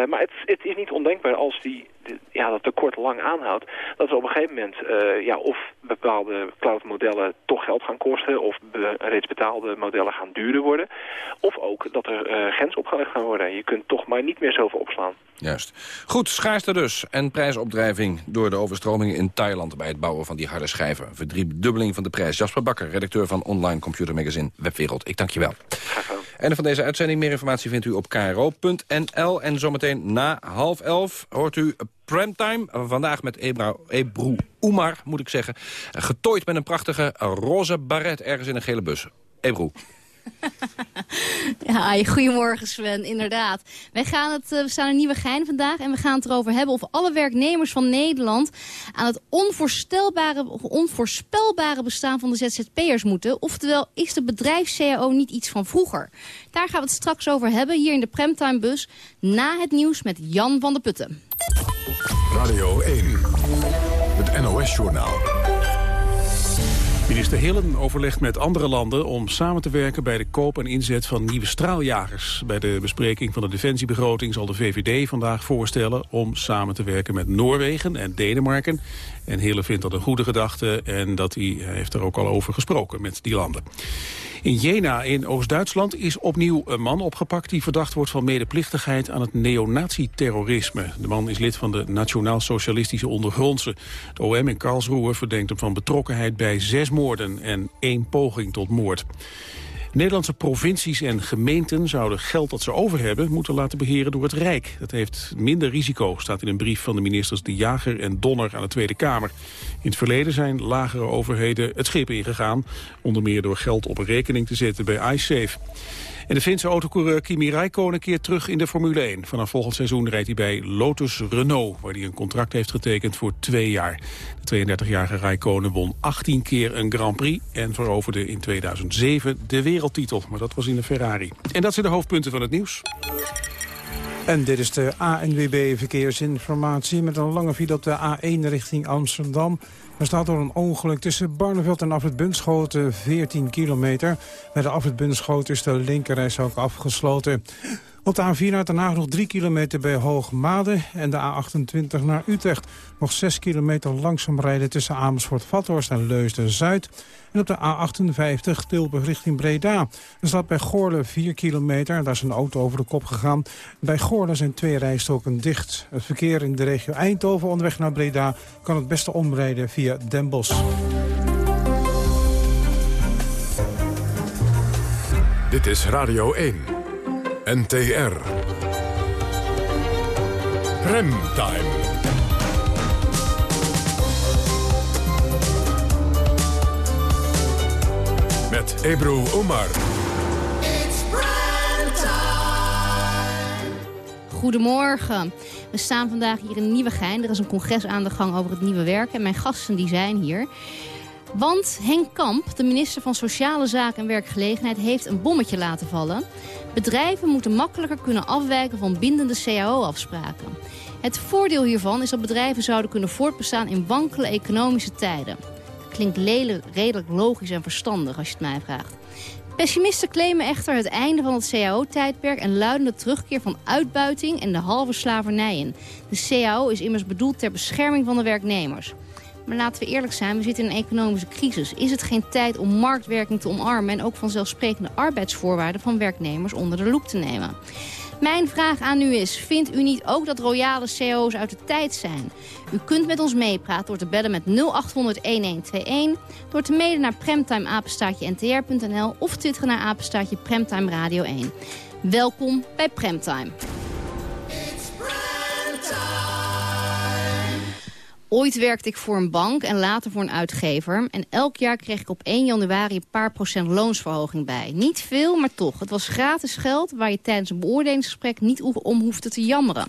maar het, het, is niet ondenkbaar als die ja, dat tekort lang aanhoudt, dat we op een gegeven moment eh, ja, of bepaalde cloudmodellen toch geld gaan kosten, of be- reeds betaalde modellen gaan duurder worden, of ook dat er eh grenzen opgelegd gaan worden. Je kunt toch maar niet meer zoveel opslaan. Juist. Goed, schaarste dus. En prijsopdrijving door de overstromingen in Thailand... bij het bouwen van die harde schijven. Verdriedubbeling van de prijs. Jasper Bakker, redacteur van online computermagazine Webwereld. Ik dank je wel. Einde van deze uitzending. Meer informatie vindt u op kro.nl. En zometeen na half elf hoort u Primetime. Vandaag met Ebra, Ebru Oemar, moet ik zeggen. Getooid met een prachtige roze baret ergens in een gele bus. Ebru. Ja, goedemorgen Sven, inderdaad. Wij gaan het, eh, we staan een nieuwe gein vandaag en we gaan het erover hebben of alle werknemers van Nederland aan het onvoorstelbare, onvoorspelbare bestaan van de ZZP'ers moeten. Oftewel, is de bedrijfs-CAO niet iets van vroeger? Daar gaan we het straks over hebben, hier in de Premtime Bus, na het nieuws met Jan van der Putten. Radio 1, het NOS-journaal. Minister Hillen overlegt met andere landen om samen te werken bij de koop en inzet van nieuwe straaljagers. Bij de bespreking van de defensiebegroting zal de VVD vandaag voorstellen om samen te werken met Noorwegen en Denemarken. En Hillen vindt dat een goede gedachte en dat hij, hij heeft er ook al over gesproken met die landen. In Jena in Oost-Duitsland is opnieuw een man opgepakt... die verdacht wordt van medeplichtigheid aan het neonazi-terrorisme. De man is lid van de Nationaal-Socialistische Ondergrondse. De OM in Karlsruhe verdenkt hem van betrokkenheid bij zes moorden... en één poging tot moord. Nederlandse provincies en gemeenten zouden geld dat ze over hebben... moeten laten beheren door het Rijk. Dat heeft minder risico, staat in een brief van de ministers De Jager en Donner aan de Tweede Kamer. In het verleden zijn lagere overheden het schip ingegaan... onder meer door geld op een rekening te zetten bij iSafe. En de Finse autocoureur Kimi Räikkönen keert terug in de Formule 1. Vanaf volgend seizoen rijdt hij bij Lotus Renault... waar hij een contract heeft getekend voor twee jaar. De 32-jarige Räikkönen won 18 keer een Grand Prix... en veroverde in 2007 de wereldtitel. Maar dat was in de Ferrari. En dat zijn de hoofdpunten van het nieuws. En dit is de ANWB Verkeersinformatie met een lange file op de A1 richting Amsterdam. Er staat door een ongeluk tussen Barneveld en Afrit Bunschoten 14 kilometer. Bij de Afrit Bunschoten is de linkerreis ook afgesloten. Op de A4 naar Den Haag nog 3 kilometer bij Hoogmade en de A28 naar Utrecht. Nog 6 kilometer langzaam rijden tussen Amersfoort-Vathorst en Leusden-Zuid. En op de A58 Tilburg richting Breda. Er staat bij Goorle 4 kilometer, daar is een auto over de kop gegaan. Bij Goorle zijn twee rijstoken dicht. Het verkeer in de regio Eindhoven onderweg naar Breda kan het beste omrijden via Den Bosch. Dit is Radio 1, NTR. Remtime. Met Ebru Omar. Goedemorgen. We staan vandaag hier in Nieuwegein. Er is een congres aan de gang over het nieuwe werk. En mijn gasten die zijn hier. Want Henk Kamp, de minister van Sociale Zaken en Werkgelegenheid... heeft een bommetje laten vallen. Bedrijven moeten makkelijker kunnen afwijken van bindende cao-afspraken. Het voordeel hiervan is dat bedrijven zouden kunnen voortbestaan... in wankele economische tijden. Klinkt lelijk, redelijk logisch en verstandig als je het mij vraagt. Pessimisten claimen echter het einde van het CAO-tijdperk... en luiden de terugkeer van uitbuiting en de halve slavernij in. De CAO is immers bedoeld ter bescherming van de werknemers. Maar laten we eerlijk zijn, we zitten in een economische crisis. Is het geen tijd om marktwerking te omarmen... en ook vanzelfsprekende arbeidsvoorwaarden van werknemers onder de loep te nemen? Mijn vraag aan u is, vindt u niet ook dat royale CO's uit de tijd zijn? U kunt met ons meepraten door te bellen met 0800-1121... door te mailen naar premtimeapenstaatje-ntr.nl... of twitteren naar apenstaatje Premtime Radio 1. Welkom bij Premtime. Ooit werkte ik voor een bank en later voor een uitgever. En elk jaar kreeg ik op 1 januari een paar procent loonsverhoging bij. Niet veel, maar toch. Het was gratis geld waar je tijdens een beoordelingsgesprek niet om hoefde te jammeren.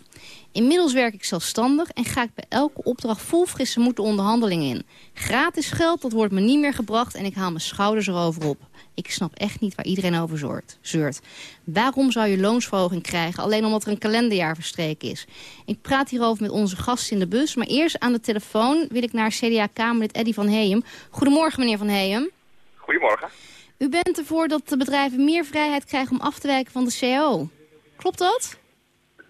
Inmiddels werk ik zelfstandig en ga ik bij elke opdracht vol frisse moed de onderhandeling in. Gratis geld, dat wordt me niet meer gebracht en ik haal mijn schouders erover op. Ik snap echt niet waar iedereen over zeurt. Waarom zou je loonsverhoging krijgen alleen omdat er een kalenderjaar verstreken is? Ik praat hierover met onze gast in de bus, maar eerst aan de telefoon wil ik naar CDA-Kamerlid Eddy van Heem. Goedemorgen meneer van Heem. Goedemorgen. U bent ervoor dat de bedrijven meer vrijheid krijgen om af te wijken van de CO. Klopt dat?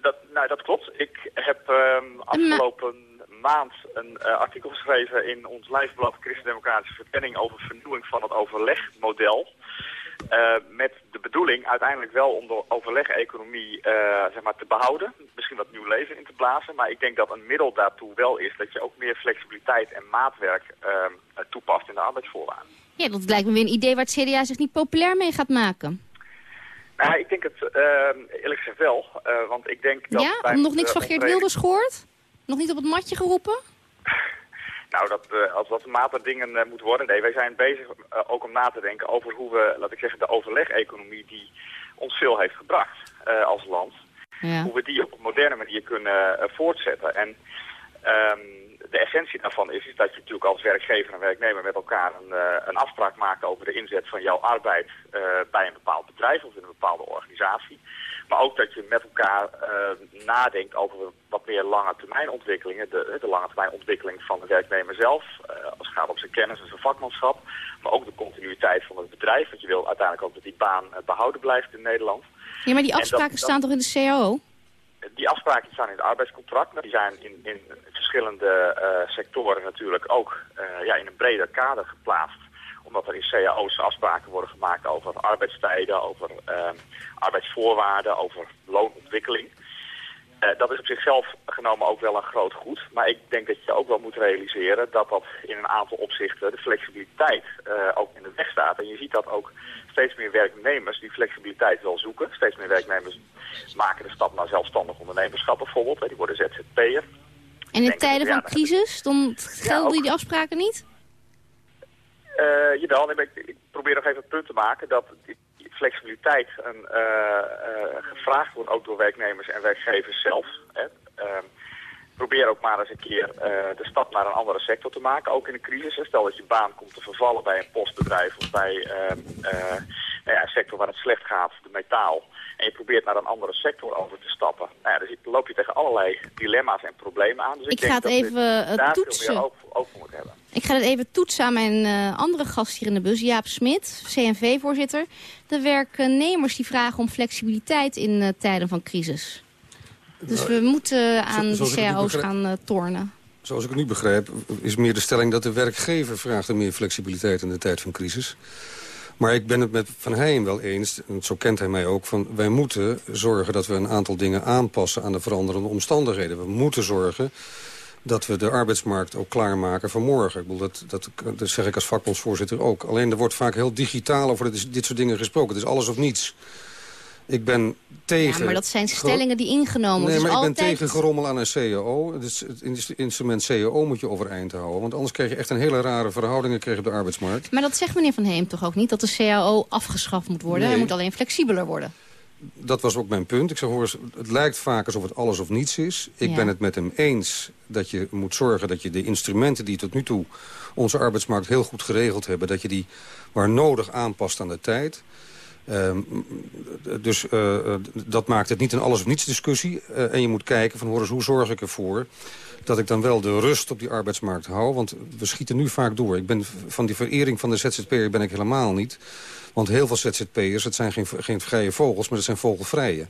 Dat, nou, dat klopt. Ik heb ehm, afgelopen maand een uh, artikel geschreven in ons lijfblad Christendemocratische Verkenning over vernieuwing van het overlegmodel. Uh, met de bedoeling uiteindelijk wel om de overleg-economie uh, zeg maar te behouden. Misschien wat nieuw leven in te blazen. Maar ik denk dat een middel daartoe wel is dat je ook meer flexibiliteit en maatwerk uh, toepast in de arbeidsvoorwaarden. Ja, dat lijkt me weer een idee waar het CDA zich niet populair mee gaat maken. Nou, ik denk het eerlijk gezegd wel. want ik denk dat ja, nog niks van Geert Wilders gehoord? Nog niet op het matje geroepen? Nou, dat, uh, als dat mate dingen uh, moet worden. Nee, wij zijn bezig uh, ook om na te denken over hoe we, laat ik zeggen, de overleg-economie die ons veel heeft gebracht als land. Ja. Hoe we die op een moderne manier kunnen voortzetten. En um, de essentie daarvan is, is dat je natuurlijk als werkgever en werknemer met elkaar een, een afspraak maakt over de inzet van jouw arbeid bij een bepaald bedrijf of in een bepaalde organisatie. Maar ook dat je met elkaar uh, nadenkt over wat meer lange termijn ontwikkelingen. De, de lange termijn ontwikkeling van de werknemer zelf. Als het gaat om zijn kennis en zijn vakmanschap. Maar ook de continuïteit van het bedrijf. Want je wil uiteindelijk ook dat die baan behouden blijft in Nederland. Ja, maar die afspraken dat, staan toch in de CAO? Die afspraken staan in het arbeidscontract. Die zijn in, in verschillende sectoren natuurlijk ook ja, in een breder kader geplaatst omdat er in cao's afspraken worden gemaakt over arbeidstijden, over uh, arbeidsvoorwaarden, over loonontwikkeling. Uh, dat is op zichzelf genomen ook wel een groot goed. Maar ik denk dat je ook wel moet realiseren dat dat in een aantal opzichten de flexibiliteit ook in de weg staat. En je ziet dat ook steeds meer werknemers die flexibiliteit wel zoeken. Steeds meer werknemers maken de stap naar zelfstandig ondernemerschap bijvoorbeeld. Die worden ZZP'er. En in tijden van crisis, dan gelden ja, die afspraken niet? Uh, jawel, ik, ik, probeer nog even het punt te maken dat die flexibiliteit een, uh, uh, gevraagd wordt ook door werknemers en werkgevers zelf. Hè. Probeer ook maar eens een keer de stap naar een andere sector te maken, ook in een crisis. Stel dat je baan komt te vervallen bij een postbedrijf of bij ehm, nou ja, een sector waar het slecht gaat, de metaal. En je probeert naar een andere sector over te stappen. Nou ja, dan loop je tegen allerlei dilemma's en problemen aan. Dus ik, ik denk ga het dat even daar toetsen. veel moet hebben. Ik ga het even toetsen aan mijn andere gast hier in de bus, Jaap Smit, CNV-voorzitter. De werknemers die vragen om flexibiliteit in tijden van crisis. Dus nou, we moeten aan zo, de cao's gaan uh, tornen. Zoals ik het nu begrijp, is meer de stelling dat de werkgever vraagt om meer flexibiliteit in de tijd van crisis. Maar ik ben het met Van Heijen wel eens, en zo kent hij mij ook... van wij moeten zorgen dat we een aantal dingen aanpassen aan de veranderende omstandigheden. We moeten zorgen dat we de arbeidsmarkt ook klaarmaken voor morgen. Ik bedoel, dat, dat, dat zeg ik als vakbondsvoorzitter ook. Alleen er wordt vaak heel digitaal over dit, dit soort dingen gesproken. Het is alles of niets. Ik ben tegen... Ja, maar dat zijn stellingen die ingenomen worden. Nee, maar dus ik ben tegen gerommel aan een CAO. Dus het instrument CAO moet je overeind houden. Want anders krijg je echt een hele rare verhoudingen krijg op de arbeidsmarkt. Maar dat zegt meneer Van Heem toch ook niet? Dat de CAO afgeschaft moet worden? Nee. Hij moet alleen flexibeler worden dat was ook mijn punt. Ik zeg, hoor eens, het lijkt vaak alsof het alles of niets is. Ik ja. ben het met hem eens dat je moet zorgen dat je de instrumenten die tot nu toe onze arbeidsmarkt heel goed geregeld hebben, dat je die waar nodig aanpast aan de tijd. Uh, dus uh, dat maakt het niet een alles of niets discussie. Uh, en je moet kijken van hoor eens, hoe zorg ik ervoor dat ik dan wel de rust op die arbeidsmarkt hou. Want we schieten nu vaak door. Ik ben van die verering van de ZZP'er ben ik helemaal niet. Want heel veel ZZP'ers, het zijn geen, geen vrije vogels, maar het zijn vogelvrije.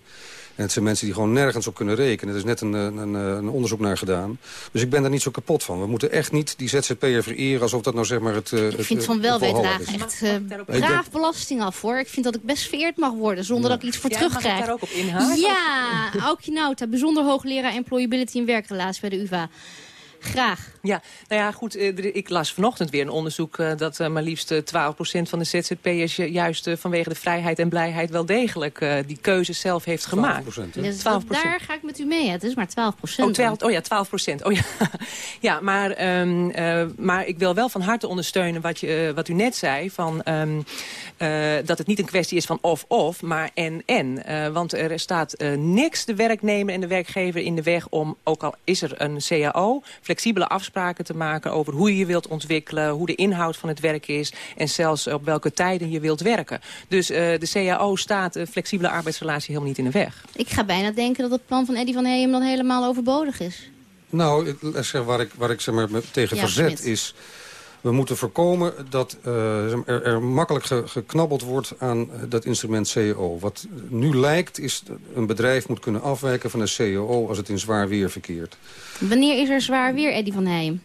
En het zijn mensen die gewoon nergens op kunnen rekenen. Er is net een, een, een, onderzoek naar gedaan. Dus ik ben daar niet zo kapot van. We moeten echt niet die ZZP'er vereren alsof dat nou zeg maar het Ik vind het, van wel dragen echt uh, braaf belasting af hoor. Ik vind dat ik best vereerd mag worden zonder ja. dat ik iets voor Jij terugkrijg. Mag daar ook op inhouden? Ja, Aukje Nauta, bijzonder hoogleraar Employability en werkrelatie bij de UvA. Graag. Ja, nou ja, goed. Ik las vanochtend weer een onderzoek dat maar liefst 12% van de ZZP'ers juist vanwege de vrijheid en blijheid wel degelijk die keuze zelf heeft gemaakt. 12%, dus 12%. Daar ga ik met u mee. Het is maar 12%. Oh, 12, oh ja, 12%. Oh ja, ja maar, um, uh, maar ik wil wel van harte ondersteunen wat, je, uh, wat u net zei. Van, um, uh, dat het niet een kwestie is van of-of, maar en-en. want er staat niks de werknemer en de werkgever in de weg om, ook al is er een CAO, flexibele afspraken te maken over hoe je je wilt ontwikkelen, hoe de inhoud van het werk is en zelfs op welke tijden je wilt werken. Dus uh, de CAO staat de flexibele arbeidsrelatie helemaal niet in de weg. Ik ga bijna denken dat het plan van Eddy van Heem dan helemaal overbodig is. Nou, zeg, waar ik, waar ik zeg maar, tegen Ja, verzet Smit. is... We moeten voorkomen dat uh, er, makkelijk ge, geknabbeld wordt aan dat instrument CAO. Wat nu lijkt is een bedrijf moet kunnen afwijken van een CAO als het in zwaar weer verkeert. Wanneer is er zwaar weer, Eddie van Heijem?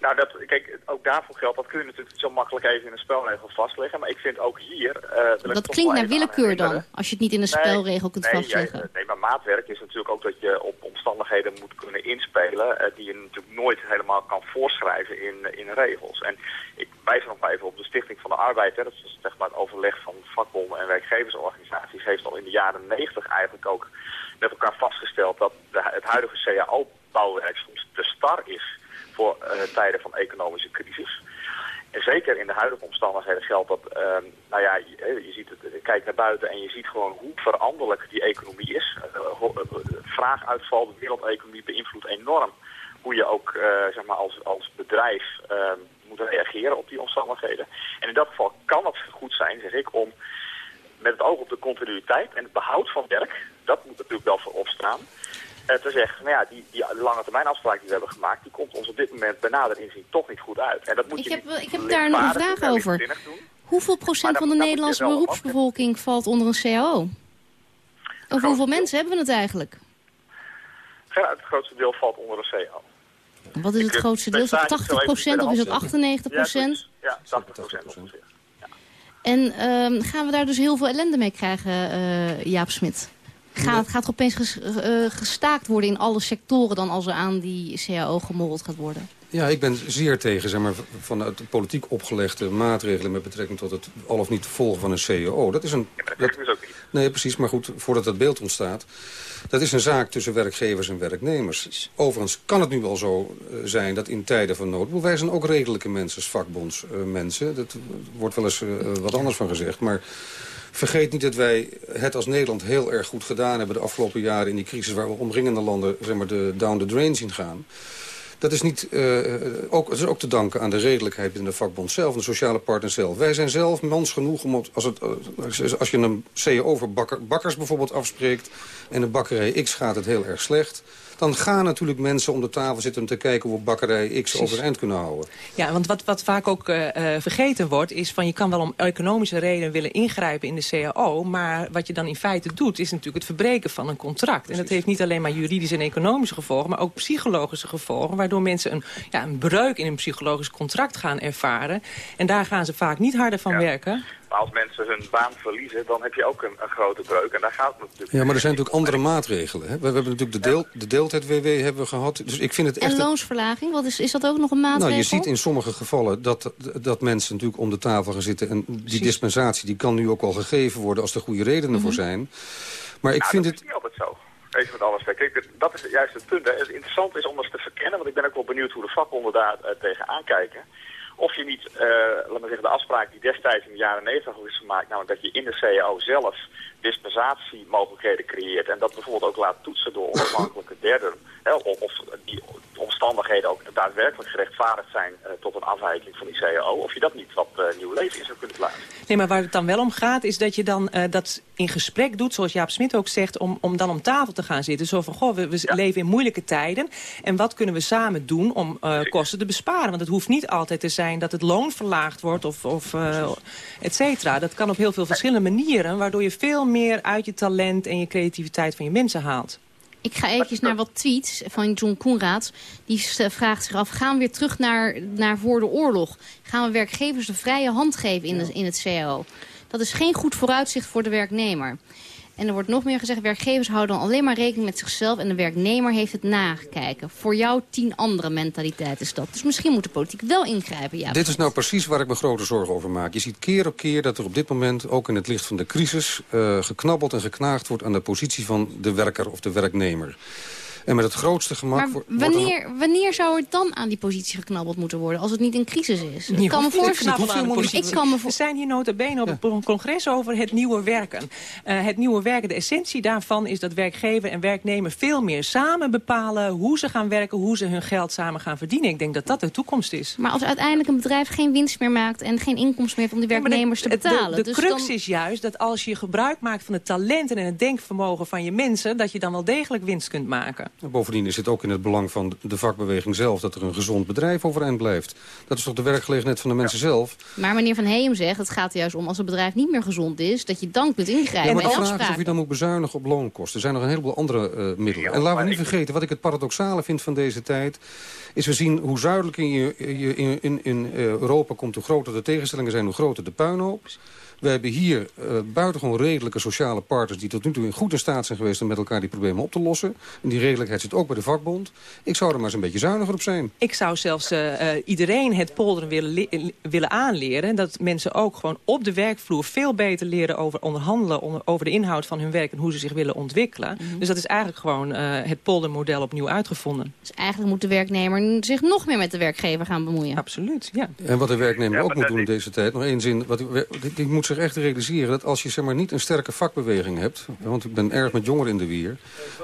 Nou, dat, kijk, ook daarvoor geldt, dat kun je natuurlijk zo makkelijk even in een spelregel vastleggen. Maar ik vind ook hier... Uh, dat klinkt naar willekeur dan, als je het niet in een spelregel kunt nee, vastleggen. Nee, maar maatwerk is natuurlijk ook dat je op omstandigheden moet kunnen inspelen... Uh, die je natuurlijk nooit helemaal kan voorschrijven in, in regels. En ik wijs nog maar even op de Stichting van de Arbeid. Hè, dat is zeg maar het overleg van vakbonden en werkgeversorganisaties... heeft al in de jaren negentig eigenlijk ook met elkaar vastgesteld... dat de, het huidige CAO-bouwwerk soms te star is voor uh, tijden van economische crisis. En zeker in de huidige omstandigheden geldt dat, uh, nou ja, je, je ziet het, kijk naar buiten en je ziet gewoon hoe veranderlijk die economie is. Uh, vraaguitval, de wereldeconomie beïnvloedt enorm hoe je ook zeg maar als, als bedrijf ehm, moet reageren op die omstandigheden. En in dat geval kan het goed zijn, zeg ik, om met het oog op de continuïteit en het behoud van werk, dat moet natuurlijk wel voorop staan, te zeggen, nou ja, die, die lange termijn afspraak die we hebben gemaakt, die komt ons op dit moment bij nader inzien toch niet goed uit. En dat moet ik je heb, ik heb daar nog een vraag over. Hoeveel procent van de Nederlandse beroepsbevolking valt onder een CAO? Over hoeveel mensen hebben we het eigenlijk? Ja, het grootste deel valt onder een CAO. Wat is het grootste deel? Is het 80 procent of is het 98 procent? Ja, 80 procent ongeveer. En um, gaan we daar dus heel veel ellende mee krijgen, uh, Jaap Smit? Gaat, gaat er opeens ges, uh, gestaakt worden in alle sectoren dan als er aan die CAO gemorreld gaat worden? Ja, ik ben zeer tegen zeg maar, vanuit de politiek opgelegde maatregelen... met betrekking tot het al of niet volgen van een CAO. Dat is een... Ja, dat, dat ook niet. Nee, precies. Maar goed, voordat dat beeld ontstaat... Dat is een zaak tussen werkgevers en werknemers. Overigens kan het nu wel zo zijn dat in tijden van nood... wij zijn ook redelijke mensen, vakbondsmensen. dat wordt wel eens uh, wat anders van gezegd. Maar vergeet niet dat wij het als Nederland heel erg goed gedaan hebben... de afgelopen jaren in die crisis waar we omringende landen zeg maar, de down the drain zien gaan. Dat is, niet, uh, ook, dat is ook te danken aan de redelijkheid binnen de vakbond zelf... en de sociale partner zelf. Wij zijn zelf mans genoeg om... Als, het, als je een CEO bakkers bijvoorbeeld afspreekt... en een bakkerij X gaat het heel erg slecht dan gaan natuurlijk mensen om de tafel zitten... om te kijken hoe we bakkerij X overeind kunnen houden. Ja, want wat, wat vaak ook uh, vergeten wordt... is van je kan wel om economische redenen willen ingrijpen in de CAO... maar wat je dan in feite doet... is natuurlijk het verbreken van een contract. Precies. En dat heeft niet alleen maar juridische en economische gevolgen... maar ook psychologische gevolgen... waardoor mensen een, ja, een breuk in een psychologisch contract gaan ervaren. En daar gaan ze vaak niet harder van ja. werken... Maar als mensen hun baan verliezen, dan heb je ook een, een grote breuk. En daar gaat het natuurlijk... Ja, maar er zijn natuurlijk andere maatregelen. Hè? We, hebben natuurlijk de, deel, de deeltijd-WW hebben we gehad. Dus ik vind het echt en loonsverlaging, wat is, is dat ook nog een maatregel? Nou, je ziet in sommige gevallen dat, dat mensen natuurlijk om de tafel gaan zitten. En die Precies. dispensatie die kan nu ook al gegeven worden als er goede redenen mm -hmm. voor zijn. Maar ik nou, vind dat het... is niet altijd zo. Even met alles. Kijk, dat is juist het punt. Hè. Het interessante is om dat te verkennen, want ik ben ook wel benieuwd hoe de vakbonden daar uh, tegenaan kijken. Of je niet, uh, laat maar zeggen, de afspraak die destijds in de jaren 90 is gemaakt, namelijk dat je in de CAO zelf dispensatiemogelijkheden creëert en dat bijvoorbeeld ook laat toetsen door onafhankelijke derden, hè, of, of die omstandigheden ook daadwerkelijk gerechtvaardigd zijn uh, tot een afwijking van die CAO, of je dat niet wat uh, nieuw leven in zou kunnen plaatsen. Nee, maar waar het dan wel om gaat, is dat je dan uh, dat in gesprek doet, zoals Jaap Smit ook zegt, om, om dan om tafel te gaan zitten. Zo van, goh, we, we ja. leven in moeilijke tijden en wat kunnen we samen doen om kosten te besparen? Want het hoeft niet altijd te zijn dat het loon verlaagd wordt of, of et cetera. Dat kan op heel veel verschillende manieren, waardoor je veel meer uit je talent en je creativiteit van je mensen haalt. Ik ga eventjes naar wat tweets van John Koenraads. Die vraagt zich af, gaan we weer terug naar, naar voor de oorlog? Gaan we werkgevers de vrije hand geven in, de, in het CAO? Dat is geen goed vooruitzicht voor de werknemer. En er wordt nog meer gezegd, werkgevers houden alleen maar rekening met zichzelf... en de werknemer heeft het nagekijken. Voor jou tien andere mentaliteiten is dat. Dus misschien moet de politiek wel ingrijpen. Ja, dit is nou precies waar ik me grote zorgen over maak. Je ziet keer op keer dat er op dit moment, ook in het licht van de crisis... Uh, geknabbeld en geknaagd wordt aan de positie van de werker of de werknemer. En met het grootste gemak... Maar wanneer, er... wanneer zou er dan aan die positie geknabbeld moeten worden... als het niet een crisis is? Je ik kan me voorstellen... Ik kan me voor... We zijn hier nota bene op ja. een congres over het nieuwe werken. Uh, het nieuwe werken, de essentie daarvan is dat werkgever en werknemer... veel meer samen bepalen hoe ze gaan werken... hoe ze hun geld samen gaan verdienen. Ik denk dat dat de toekomst is. Maar als uiteindelijk een bedrijf geen winst meer maakt... en geen inkomsten meer om die werknemers ja, de, te betalen... De, de dus crux dan... is juist dat als je gebruik maakt van het talenten... en het denkvermogen van je mensen... dat je dan wel degelijk winst kunt maken. En bovendien is het ook in het belang van de vakbeweging zelf... dat er een gezond bedrijf overeind blijft. Dat is toch de werkgelegenheid van de mensen zelf. Maar meneer Van Heem zegt, het gaat er juist om als het bedrijf niet meer gezond is... dat je dan kunt ingrijpen Ja, maar met de vraag is of je dan moet bezuinigen op loonkosten. Er zijn nog een heleboel andere eh, middelen. en laten we niet vergeten, wat ik het paradoxale vind van deze tijd... is we zien hoe zuidelijker je, je in, in, in eh, Europa komt... hoe groter de tegenstellingen zijn, hoe groter de puinhoop. We hebben hier uh, buitengewoon redelijke sociale partners... die tot nu toe in goed in staat zijn geweest om met elkaar die problemen op te lossen. En die redelijkheid zit ook bij de vakbond. Ik zou er maar eens een beetje zuiniger op zijn. Ik zou zelfs uh, uh, iedereen het polderen willen, le willen aanleren. Dat mensen ook gewoon op de werkvloer veel beter leren over onderhandelen... Onder, over de inhoud van hun werk en hoe ze zich willen ontwikkelen. Mm -hmm. Dus dat is eigenlijk gewoon het poldermodel opnieuw uitgevonden. Dus eigenlijk moet de werknemer zich nog meer met de werkgever gaan bemoeien. Absoluut, ja. En wat de werknemer ja, ook moet doen in deze tijd, nog één zin... Wat, die moet zich echt realiseren dat als je zeg maar, niet een sterke vakbeweging hebt... want ik ben erg met jongeren in de wier...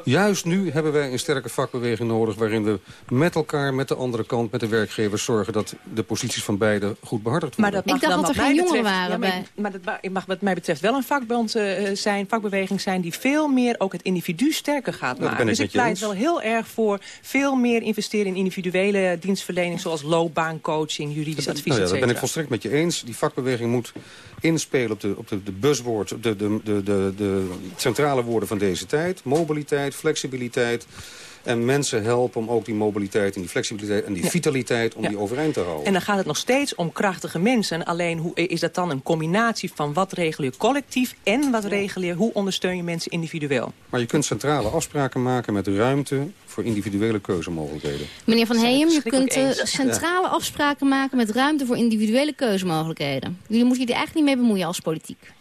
juist nu hebben wij een sterke vakbeweging nodig... waarin we met elkaar, met de andere kant, met de werkgevers... zorgen dat de posities van beiden goed behartigd worden. Maar dat mag ik dacht dat er geen jongeren waren ja, maar, bij. Maar dat mag wat mij betreft wel een vakbond uh, zijn, vakbeweging zijn... die veel meer ook het individu sterker gaat maken. ik dus ik pleit wel heel erg voor veel meer investeren in individuele dienstverlening... zoals loopbaancoaching, juridisch dat, advies, nou ja, Dat ben ik volstrekt met je eens. Die vakbeweging moet inspelen op de, op de, de de, de, de, de, de centrale woorden van deze tijd. Mobiliteit, flexibiliteit. En mensen helpen om ook die mobiliteit en die flexibiliteit en die ja. vitaliteit... om ja. die overeind te houden. En dan gaat het nog steeds om krachtige mensen. Alleen hoe, is dat dan een combinatie van wat regel je collectief... en wat regel je, hoe ondersteun je mensen individueel? Maar je kunt centrale afspraken maken met ruimte voor individuele keuzemogelijkheden. Meneer Van Heem, je kunt uh, centrale ja. afspraken maken met ruimte voor individuele keuzemogelijkheden. Jullie moeten je er eigenlijk niet mee bemoeien als politiek.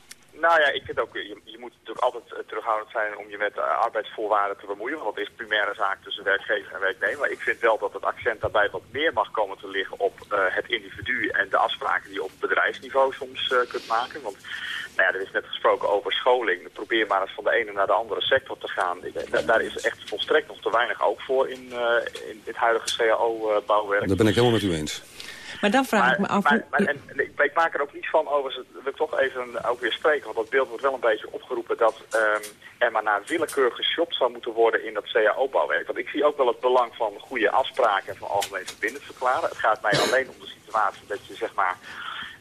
Nou ja, ik vind ook, je, je moet natuurlijk altijd uh, terughoudend zijn om je met uh, arbeidsvoorwaarden te bemoeien. Want dat is primaire zaak tussen werkgever en werknemer. Maar ik vind wel dat het accent daarbij wat meer mag komen te liggen op uh, het individu en de afspraken die je op bedrijfsniveau soms kunt maken. Want nou ja, er is net gesproken over scholing. Probeer maar eens van de ene naar de andere sector te gaan. Daar, daar is echt volstrekt nog te weinig ook voor in, in dit huidige CAO-bouwwerk. Dat ben ik helemaal met u eens. Maar dan vraag maar, ik me af... Maar, maar, en, en ik, maak er ook niet van over, wil ik toch even ook weer spreken, want dat beeld wordt wel een beetje opgeroepen dat um, er maar naar willekeur geshopt zou moeten worden in dat CAO-bouwwerk. Want ik zie ook wel het belang van goede afspraken en van algemeen verbindend verklaren. Het gaat mij alleen om de situatie dat je zeg maar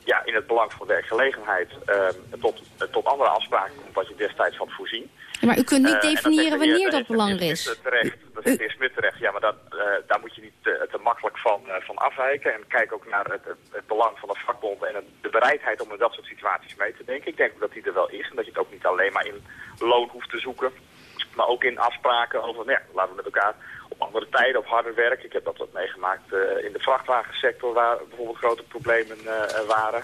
ja, in het belang van werkgelegenheid um, tot, tot andere afspraken komt wat je destijds had voorzien. Ja, maar u kunt niet Uh, definiëren wanneer dat de heer belang Smit is. Terecht, dat heer Smit terecht. Ja, maar dat, uh, daar moet je niet te, te makkelijk van, uh, van afwijken. En kijk ook naar het, het, belang van de vakbonden en de bereidheid om in dat soort situaties mee te denken. Ik denk dat die er wel is en dat je het ook niet alleen maar in loon hoeft te zoeken. Maar ook in afspraken over, nou ja, laten we met elkaar op andere tijden, op harder werk. Ik heb dat wat meegemaakt uh, in de vrachtwagensector waar bijvoorbeeld grote problemen uh, waren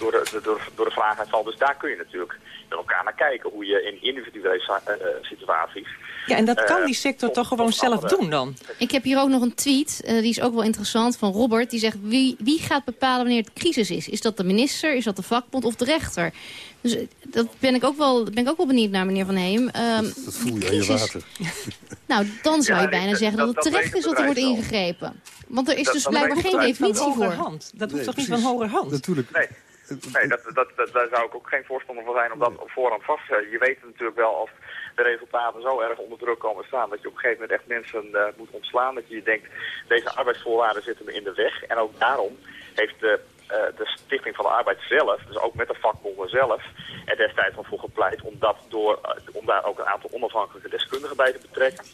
door de, door, door de vraaguitval. Dus daar kun je natuurlijk met elkaar naar kijken hoe je in individuele uh, situaties... Ja, en dat kan die sector toch gewoon zelf doen dan? Ik heb hier ook nog een tweet, uh, die is ook wel interessant, van Robert. Die zegt, wie, wie gaat bepalen wanneer het crisis is? Is dat de minister, is dat de vakbond of de rechter? Dus dat ben ik ook wel, ben ik ook wel benieuwd naar, meneer Van Heem. Um, dat, dat voel je aan je water. nou, dan zou Ja, je bijna zeggen dat, dat- het terecht is dat er wordt ingegrepen. Want er is Dat- dus blijkbaar geen definitie voor. Dat hoeft Nee, toch niet van hogerhand? Natuurlijk. Nee, nee dat, dat, dat, daar zou ik ook geen voorstander van zijn om dat op voorhand vast te. Je weet natuurlijk wel als de resultaten zo erg onder druk komen staan... dat je op een gegeven moment echt mensen eh, moet ontslaan. Dat je denkt, deze arbeidsvoorwaarden zitten me in de weg. En ook daarom heeft de, eh, de Stichting van de Arbeid zelf, dus ook met de vakbonden zelf... er destijds al voor gepleit om, dat door, eh, om daar ook een aantal onafhankelijke deskundigen bij te betrekken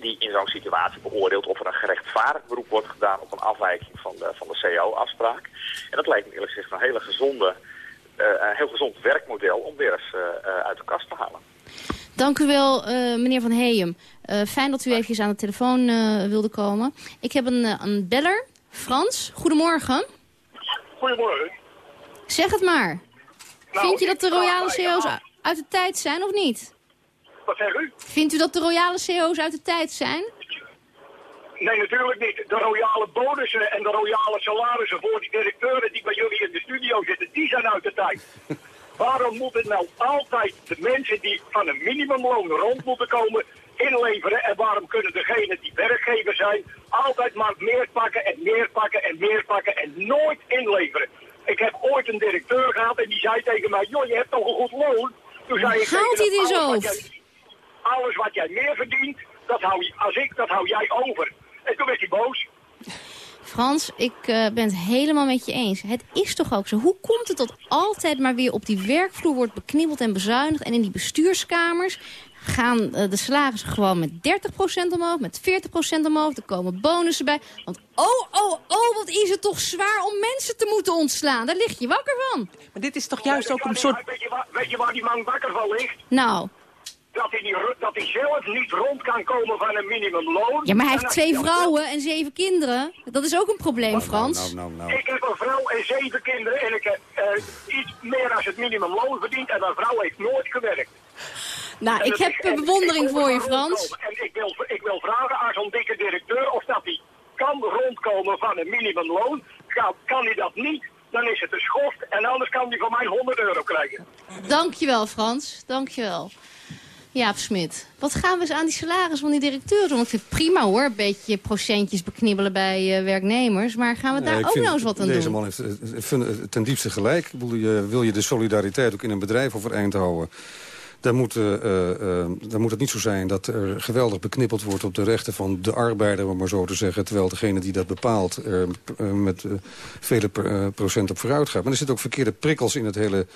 die in zo'n situatie beoordeelt of er een gerechtvaardigd beroep wordt gedaan op een afwijking van de, van de CO-afspraak. En dat lijkt me eerlijk gezegd een hele gezonde, eh, een heel gezond werkmodel om weer eens eh, eh, uit de kast te halen. Dank u wel, eh, meneer Van Heem. Eh, fijn dat u eventjes aan de telefoon eh, wilde komen. Ik heb een, een beller. Frans, goedemorgen. Goedemorgen. Zeg het maar. Nou, Vindt u dat de royale CO's uit de tijd zijn of niet? Wat zegt u? Vindt u dat de royale CO's uit de tijd zijn? Nee, natuurlijk niet. De royale bonussen en de royale salarissen voor die directeuren die bij jullie in de studio zitten, die zijn uit de tijd. Waarom moeten nou altijd de mensen die van een minimumloon rond moeten komen inleveren? En waarom kunnen degenen die werkgever zijn altijd maar meer pakken en meer pakken en meer pakken en nooit inleveren? Ik heb ooit een directeur gehad en die zei tegen mij, joh, je hebt toch een goed loon? Toen zei ik Haalt hij hem, zijn "Alles wat hoofd?" jij- meer verdient, dat hou, je- als ik, dat hou jij over. En toen werd hij boos. Frans, ik eh, ben het helemaal met je eens. Het is toch ook zo. Hoe komt het dat altijd maar weer op die werkvloer wordt beknibbeld en bezuinigd... en in die bestuurskamers gaan eh, de salarissen gewoon met 30% omhoog, met 40% omhoog. Er komen bonussen bij. Want oh, oh, oh, wat is het toch zwaar om mensen te moeten ontslaan. Daar lig je wakker van. Maar dit is toch juist ook een soort... Weet je, waar, weet je waar die man wakker van ligt? Nou, Dat hij, dat hij zelf niet rond kan komen van een minimumloon. ja, maar hij heeft twee vrouwen en zeven kinderen. Dat is ook een probleem, Frans. Nou, nou, Ik heb een vrouw en zeven kinderen en ik heb eh, iets meer dan het minimumloon verdiend. En mijn vrouw heeft nooit gewerkt. Nou, En ik heb is- en bewondering ik voor je, Frans. En ik wil, ik wil vragen aan zo'n dikke directeur of dat hij kan rondkomen van een minimumloon. Kan, kan hij dat niet, dan is het een schoft. En anders kan hij van mij 100 euro krijgen. Dankjewel, Frans. Dankjewel. Jaap Smit, wat gaan we eens aan die salaris van die directeur doen? Ik vind het prima hoor, een beetje procentjes beknibbelen bij eh, werknemers. Maar gaan we daar ook nou eens wat aan Deze doen? man heeft eh, vind- ten diepste gelijk. Ik bedoel, je, wil je de solidariteit ook in een bedrijf overeind houden... Dan moet, eh, eh, eh, dan moet het niet zo zijn dat er geweldig beknippeld wordt... op de rechten van de arbeider, om maar zo te zeggen... terwijl degene die dat bepaalt er eh, met eh, vele pro- eh, procent op vooruit gaat. Maar er zitten ook verkeerde prikkels in het hele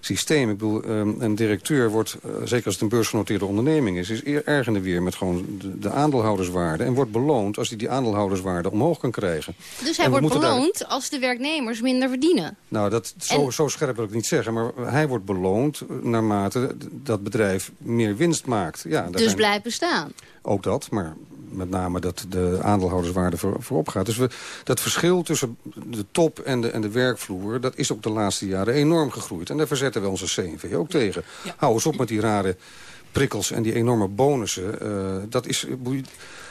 systeem. Ik bedoel, eh, een directeur wordt, eh, zeker als het een beursgenoteerde onderneming is... is erg in de weer met gewoon de, de aandeelhouderswaarde... en wordt beloond als hij die aandeelhouderswaarde omhoog kan krijgen. Dus hij wordt daar- beloond als de werknemers minder verdienen. nou, dat, zo, En- zo scherp wil ik niet zeggen. Maar hij wordt beloond naarmate dat bedrijf meer winst maakt. Ja, Dus zijn- blijft bestaan. Ook dat, maar met name dat de aandeelhouderswaarde voor, voorop gaat. Dus we, dat verschil tussen de top en de, en de werkvloer... dat is ook de laatste jaren enorm gegroeid. En daar verzetten we onze CNV ook tegen. Hou eens op met die rare prikkels en die enorme bonussen. eh, dat is...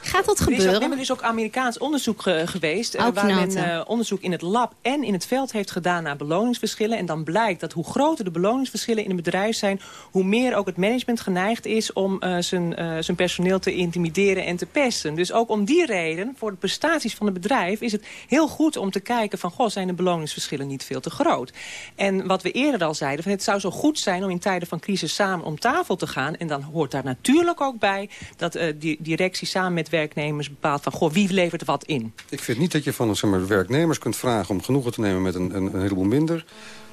Gaat dat Er is, ook, gebeuren? er is ook Amerikaans onderzoek ge- geweest... eh, Ook waar men eh, onderzoek in het lab en in het veld heeft gedaan naar beloningsverschillen. En dan blijkt dat hoe groter de beloningsverschillen in een bedrijf zijn... hoe meer ook het management geneigd is om eh, zijn, zijn personeel te intimideren en te pesten. Dus ook om die reden, voor de prestaties van het bedrijf... is het heel goed om te kijken van... goh, zijn de beloningsverschillen niet veel te groot? En wat we eerder al zeiden, van het zou zo goed zijn... om in tijden van crisis samen om tafel te gaan. En dan hoort daar natuurlijk ook bij dat die directie samen met werknemers bepaalt van... goh, wie levert wat in? Ik vind niet dat je van zeg maar, werknemers kunt vragen om genoegen te nemen met een, een, een heleboel minder...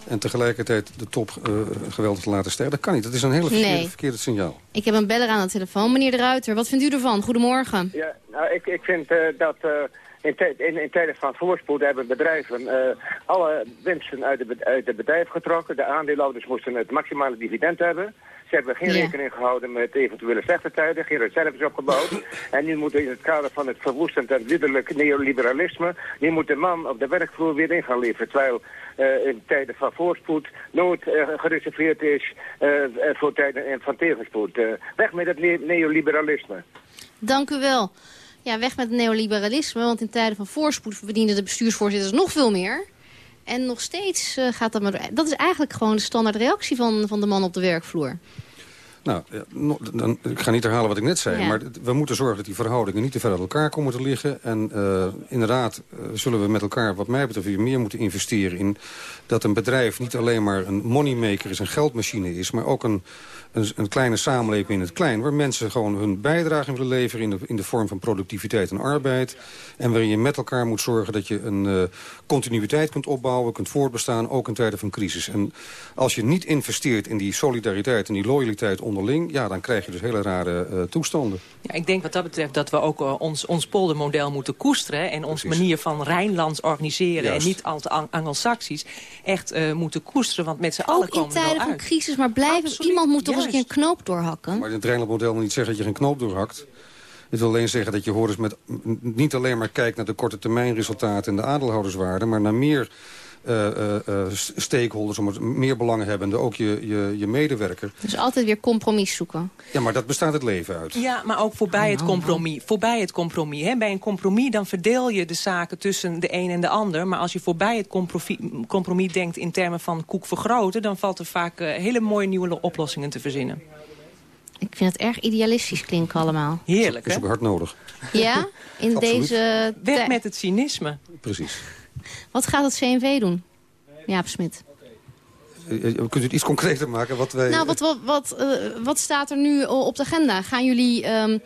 en tegelijkertijd de top eh, geweldig te laten stijgen. Dat kan niet. Dat is een hele verkeerde, Nee. verkeerde signaal. Ik heb een beller aan de telefoon. Meneer de Ruiter, wat vindt u ervan? Goedemorgen. Ja, nou, ik, ik vind eh, dat eh, in, in, in tijden van voorspoed hebben bedrijven eh, alle winsten uit, de, uit het bedrijf getrokken. De aandeelhouders moesten het maximale dividend hebben. Ze hebben geen Ja. rekening gehouden met eventuele slechte tijden. Geen reserves opgebouwd. en nu moet in het kader van het verwoestend en liederlijk neoliberalisme... nu moet de man op de werkvloer weer in gaan leveren. Terwijl eh, in tijden van voorspoed nooit eh, gereserveerd is eh, voor tijden van tegenspoed. Weg met het ne- neoliberalisme. Dank u wel. Ja, weg met het neoliberalisme, want in tijden van voorspoed verdienen de bestuursvoorzitters nog veel meer. En nog steeds eh, gaat dat maar. Dat is eigenlijk gewoon de standaard reactie van, van de man op de werkvloer. Nou, dan, ik ga niet herhalen wat ik net zei, Ja. maar we moeten zorgen dat die verhoudingen niet te ver uit elkaar komen te liggen. En eh, inderdaad eh, zullen we met elkaar, wat mij betreft, weer meer moeten investeren in dat een bedrijf niet alleen maar een moneymaker is, een geldmachine is, maar ook een, een, een kleine samenleving in het klein, waar mensen gewoon hun bijdrage willen leveren in de, in de vorm van productiviteit en arbeid. En waarin je met elkaar moet zorgen dat je een eh, continuïteit kunt opbouwen, kunt voortbestaan, ook in tijden van crisis. En als je niet investeert in die solidariteit en die loyaliteit onderling, ja, dan krijg je dus hele rare eh, toestanden. Ja, ik denk wat dat betreft dat we ook eh, ons, ons poldermodel moeten koesteren... en onze manier van Rijnlands organiseren Juist. en niet al te Anglo-Saxisch... echt eh, moeten koesteren, want met z'n allen Ook in komen we er wel tijden van uit. crisis, maar blijven, iemand moet toch eens een knoop doorhakken. Maar in het Rijnlandmodel wil niet zeggen dat je geen knoop doorhakt. Het wil alleen zeggen dat je hoort met m- niet alleen maar kijkt naar de korte termijn resultaten en de aandeelhouderswaarde, maar naar meer eh, eh, eh, s- stakeholders, om het meer belanghebbenden, ook je, je, je medewerker. Dus altijd weer compromis zoeken. Ja, maar dat bestaat het leven uit. Ja, maar ook voorbij het compromis. Voorbij het compromis. Hè. Bij een compromis dan verdeel je de zaken tussen de een en de ander. Maar als je voorbij het compromis, compromis denkt in termen van koek vergroten... dan valt er vaak hele mooie nieuwe oplossingen te verzinnen. Ik vind het erg idealistisch klinken allemaal. Heerlijk, is hè? ook hard nodig. Ja, in deze... Weg met het cynisme. Precies. Wat gaat het CNV doen? Jaap Smit. kunt u het iets concreter maken? Wat wij... Nou, wat, wat, wat, wat staat er nu op de agenda? Gaan jullie ehm,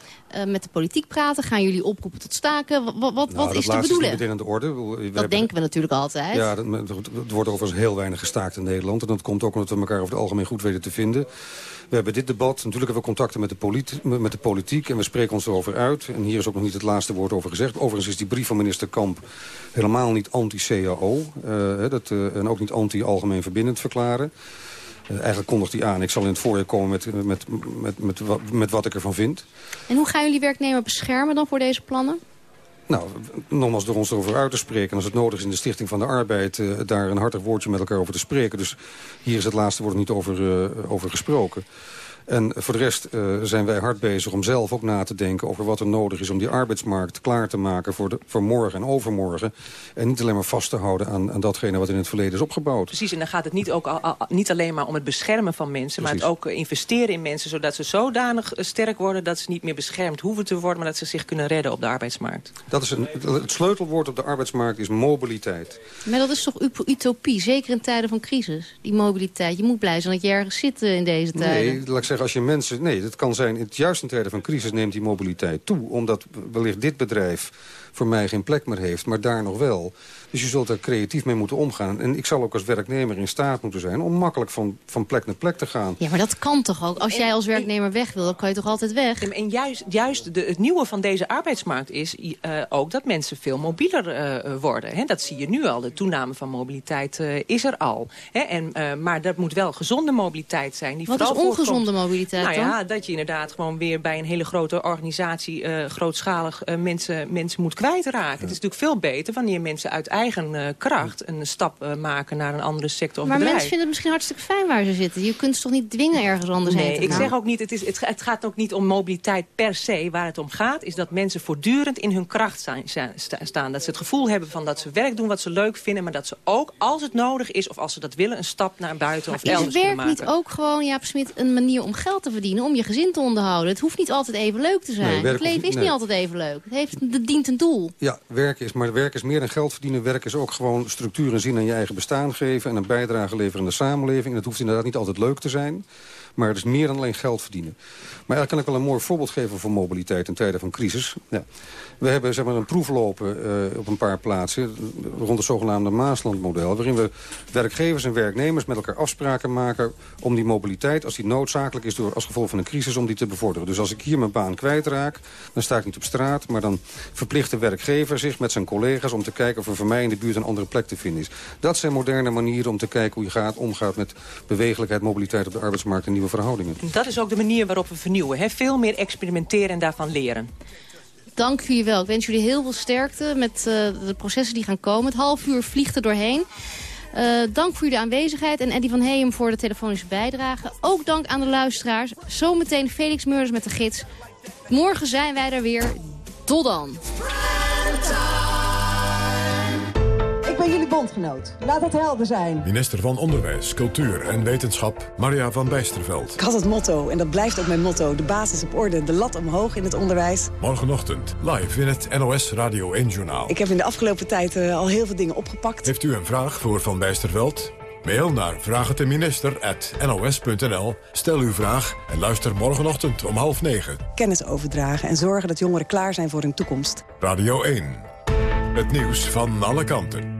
met de politiek praten? Gaan jullie oproepen tot staken? Wat, wat, nou, wat is de bedoeling? is meteen aan de orde. We dat denken we natuurlijk altijd. Ja, dat, het wordt overigens heel weinig gestaakt in Nederland. En dat komt ook omdat we elkaar over het algemeen goed weten te vinden. We hebben dit debat. Natuurlijk hebben we contacten met de, met de politiek. En we spreken ons erover uit. En hier is ook nog niet het laatste woord over gezegd. Overigens is die brief van minister Kamp helemaal niet anti-CAO. Eh, dat, uh, en ook niet anti-algemeen verbindend verklaren. Uh, eigenlijk kondigt hij aan. Ik zal in het voorjaar komen met, met, met, met, met wat ik ervan vind. En hoe gaan jullie werknemer beschermen dan voor deze plannen? Nou, nogmaals door ons erover uit te spreken. als het nodig is in de Stichting van de Arbeid... Uh, daar een hartig woordje met elkaar over te spreken. Dus hier is het laatste woord niet over, uh, over gesproken. En voor de rest uh, zijn wij hard bezig om zelf ook na te denken... over wat er nodig is om die arbeidsmarkt klaar te maken... voor, de, voor morgen en overmorgen. En niet alleen maar vast te houden aan, aan datgene wat in het verleden is opgebouwd. Precies, en dan gaat het niet, ook al, al, niet alleen maar om het beschermen van mensen... Precies. maar het ook investeren in mensen... zodat ze zodanig sterk worden dat ze niet meer beschermd hoeven te worden... maar dat ze zich kunnen redden op de arbeidsmarkt. Dat is een, het sleutelwoord op de arbeidsmarkt is mobiliteit. Maar dat is toch utopie, zeker in tijden van crisis, die mobiliteit. Je moet blij zijn dat je ergens zit in deze tijden. Nee, laat ik zeggen als je mensen... Nee, dat kan zijn, juist in tijden van crisis neemt die mobiliteit toe. Omdat wellicht dit bedrijf voor mij geen plek meer heeft, maar daar nog wel. Dus je zult er creatief mee moeten omgaan. En ik zal ook als werknemer in staat moeten zijn... om makkelijk van, van plek naar plek te gaan. Ja, maar dat kan toch ook? Als jij als werknemer weg wil, dan kan je toch altijd weg? En juist, juist de, het nieuwe van deze arbeidsmarkt is uh, ook dat mensen veel mobieler uh, worden. He, dat zie je nu al. De toename van mobiliteit uh, is er al. He, en, maar dat moet wel gezonde mobiliteit zijn. Die Wat is ongezonde mobiliteit nou, dan? Ja, dat je inderdaad gewoon weer bij een hele grote organisatie... grootschalig mensen, mensen moet kwijtraken. Ja. Het is natuurlijk veel beter wanneer mensen uit eigen uh, kracht een stap uh, maken naar een andere sector of maar bedrijf. mensen vinden het misschien hartstikke fijn waar ze zitten. Je kunt ze toch niet dwingen ergens anders nee, heen te ik zeg ook niet, het, is, het, het, gaat ook niet om mobiliteit per se. Waar het om gaat is dat mensen voortdurend in hun kracht zijn, staan. Dat ze het gevoel hebben van dat ze werk doen wat ze leuk vinden. Maar dat ze ook, als het nodig is of als ze dat willen, een stap naar buiten maar of elders maken. Is werk niet ook gewoon, Jaap Smit, een manier om geld te verdienen? Om je gezin te onderhouden? Het hoeft niet altijd even leuk te zijn. Nee, het leven is nee. niet altijd even leuk. Het, heeft, het dient een doel. Ja, werk is, maar werk is meer dan geld verdienen. Werk is ook gewoon structuur en zin aan je eigen bestaan geven... en een bijdrage leveren aan de samenleving. En dat hoeft inderdaad niet altijd leuk te zijn. Maar het is meer dan alleen geld verdienen. Maar eigenlijk kan ik wel een mooi voorbeeld geven voor mobiliteit in tijden van crisis. Ja. We hebben zeg maar, een proef lopen uh, op een paar plaatsen rond het zogenaamde Maaslandmodel. Waarin we werkgevers en werknemers met elkaar afspraken maken om die mobiliteit, als die noodzakelijk is door, als gevolg van een crisis, om die te bevorderen. Dus als ik hier mijn baan kwijtraak, dan sta ik niet op straat. Maar dan verplicht de werkgever zich met zijn collega's om te kijken of er voor mij in de buurt een andere plek te vinden is. Dat zijn moderne manieren om te kijken hoe je gaat, omgaat met bewegelijkheid, mobiliteit op de arbeidsmarkt en nieuwe verhoudingen. Dat is ook de manier waarop we vernieuwen. Hè? Veel meer experimenteren en daarvan leren dank jullie wel. Ik wens jullie heel veel sterkte met uh, de processen die gaan komen. Het half uur vliegt er doorheen. Uh, dank voor jullie aanwezigheid en Eddie van Heem voor de telefonische bijdrage. Ook dank aan de luisteraars. Zometeen Felix Meurders met de gids. Morgen zijn wij er weer. Tot dan. Ben jullie bondgenoot. Laat het helder zijn. Minister van Onderwijs, Cultuur en Wetenschap, Maria van Bijsterveld. Ik had het motto, en dat blijft ook mijn motto. De basis op orde, de lat omhoog in het onderwijs. Morgenochtend, live in het NOS Radio 1-journaal. Ik heb in de afgelopen tijd uh, al heel veel dingen opgepakt. Heeft u een vraag voor Van Bijsterveld? Mail naar vraagteminister.nos.nl. Stel uw vraag en luister morgenochtend om half negen. Kennis overdragen en zorgen dat jongeren klaar zijn voor hun toekomst. Radio 1. Het nieuws van alle kanten.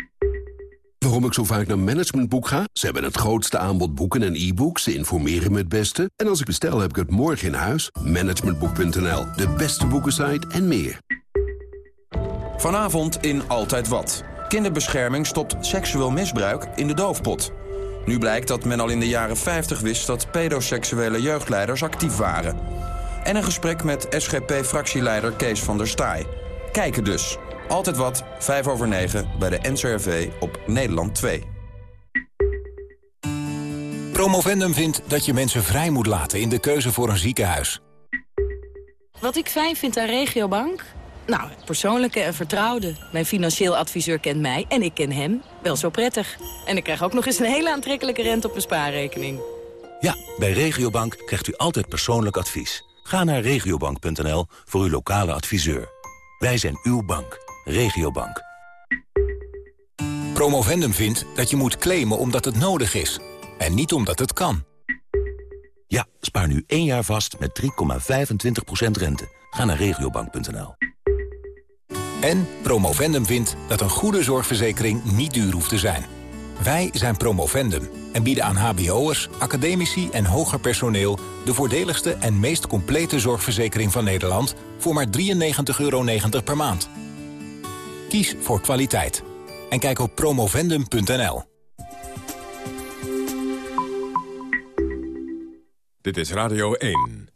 Waarom ik zo vaak naar Managementboek ga? Ze hebben het grootste aanbod boeken en e-books. Ze informeren me het beste. En als ik bestel, heb ik het morgen in huis. Managementboek.nl, de beste boekensite en meer. Vanavond in Altijd Wat. Kinderbescherming stopt seksueel misbruik in de doofpot. Nu blijkt dat men al in de jaren 50 wist dat pedoseksuele jeugdleiders actief waren. En een gesprek met SGP-fractieleider Kees van der Staaij. Kijken dus. Altijd wat, 5 over 9, bij de NCRV op Nederland 2. Promovendum vindt dat je mensen vrij moet laten in de keuze voor een ziekenhuis. Wat ik fijn vind aan Regiobank? Nou, het persoonlijke en vertrouwde. Mijn financieel adviseur kent mij en ik ken hem wel zo prettig. En ik krijg ook nog eens een hele aantrekkelijke rente op mijn spaarrekening. Ja, bij Regiobank krijgt u altijd persoonlijk advies. Ga naar regiobank.nl voor uw lokale adviseur. Wij zijn uw bank. Regiobank. Promovendum vindt dat je moet claimen omdat het nodig is. En niet omdat het kan. Ja, spaar nu één jaar vast met 3,25% rente. Ga naar regiobank.nl. En Promovendum vindt dat een goede zorgverzekering niet duur hoeft te zijn. Wij zijn Promovendum en bieden aan hbo'ers, academici en hoger personeel... de voordeligste en meest complete zorgverzekering van Nederland... voor maar 93,90 euro per maand. Kies voor kwaliteit. En kijk op promovendum.nl. Dit is Radio 1.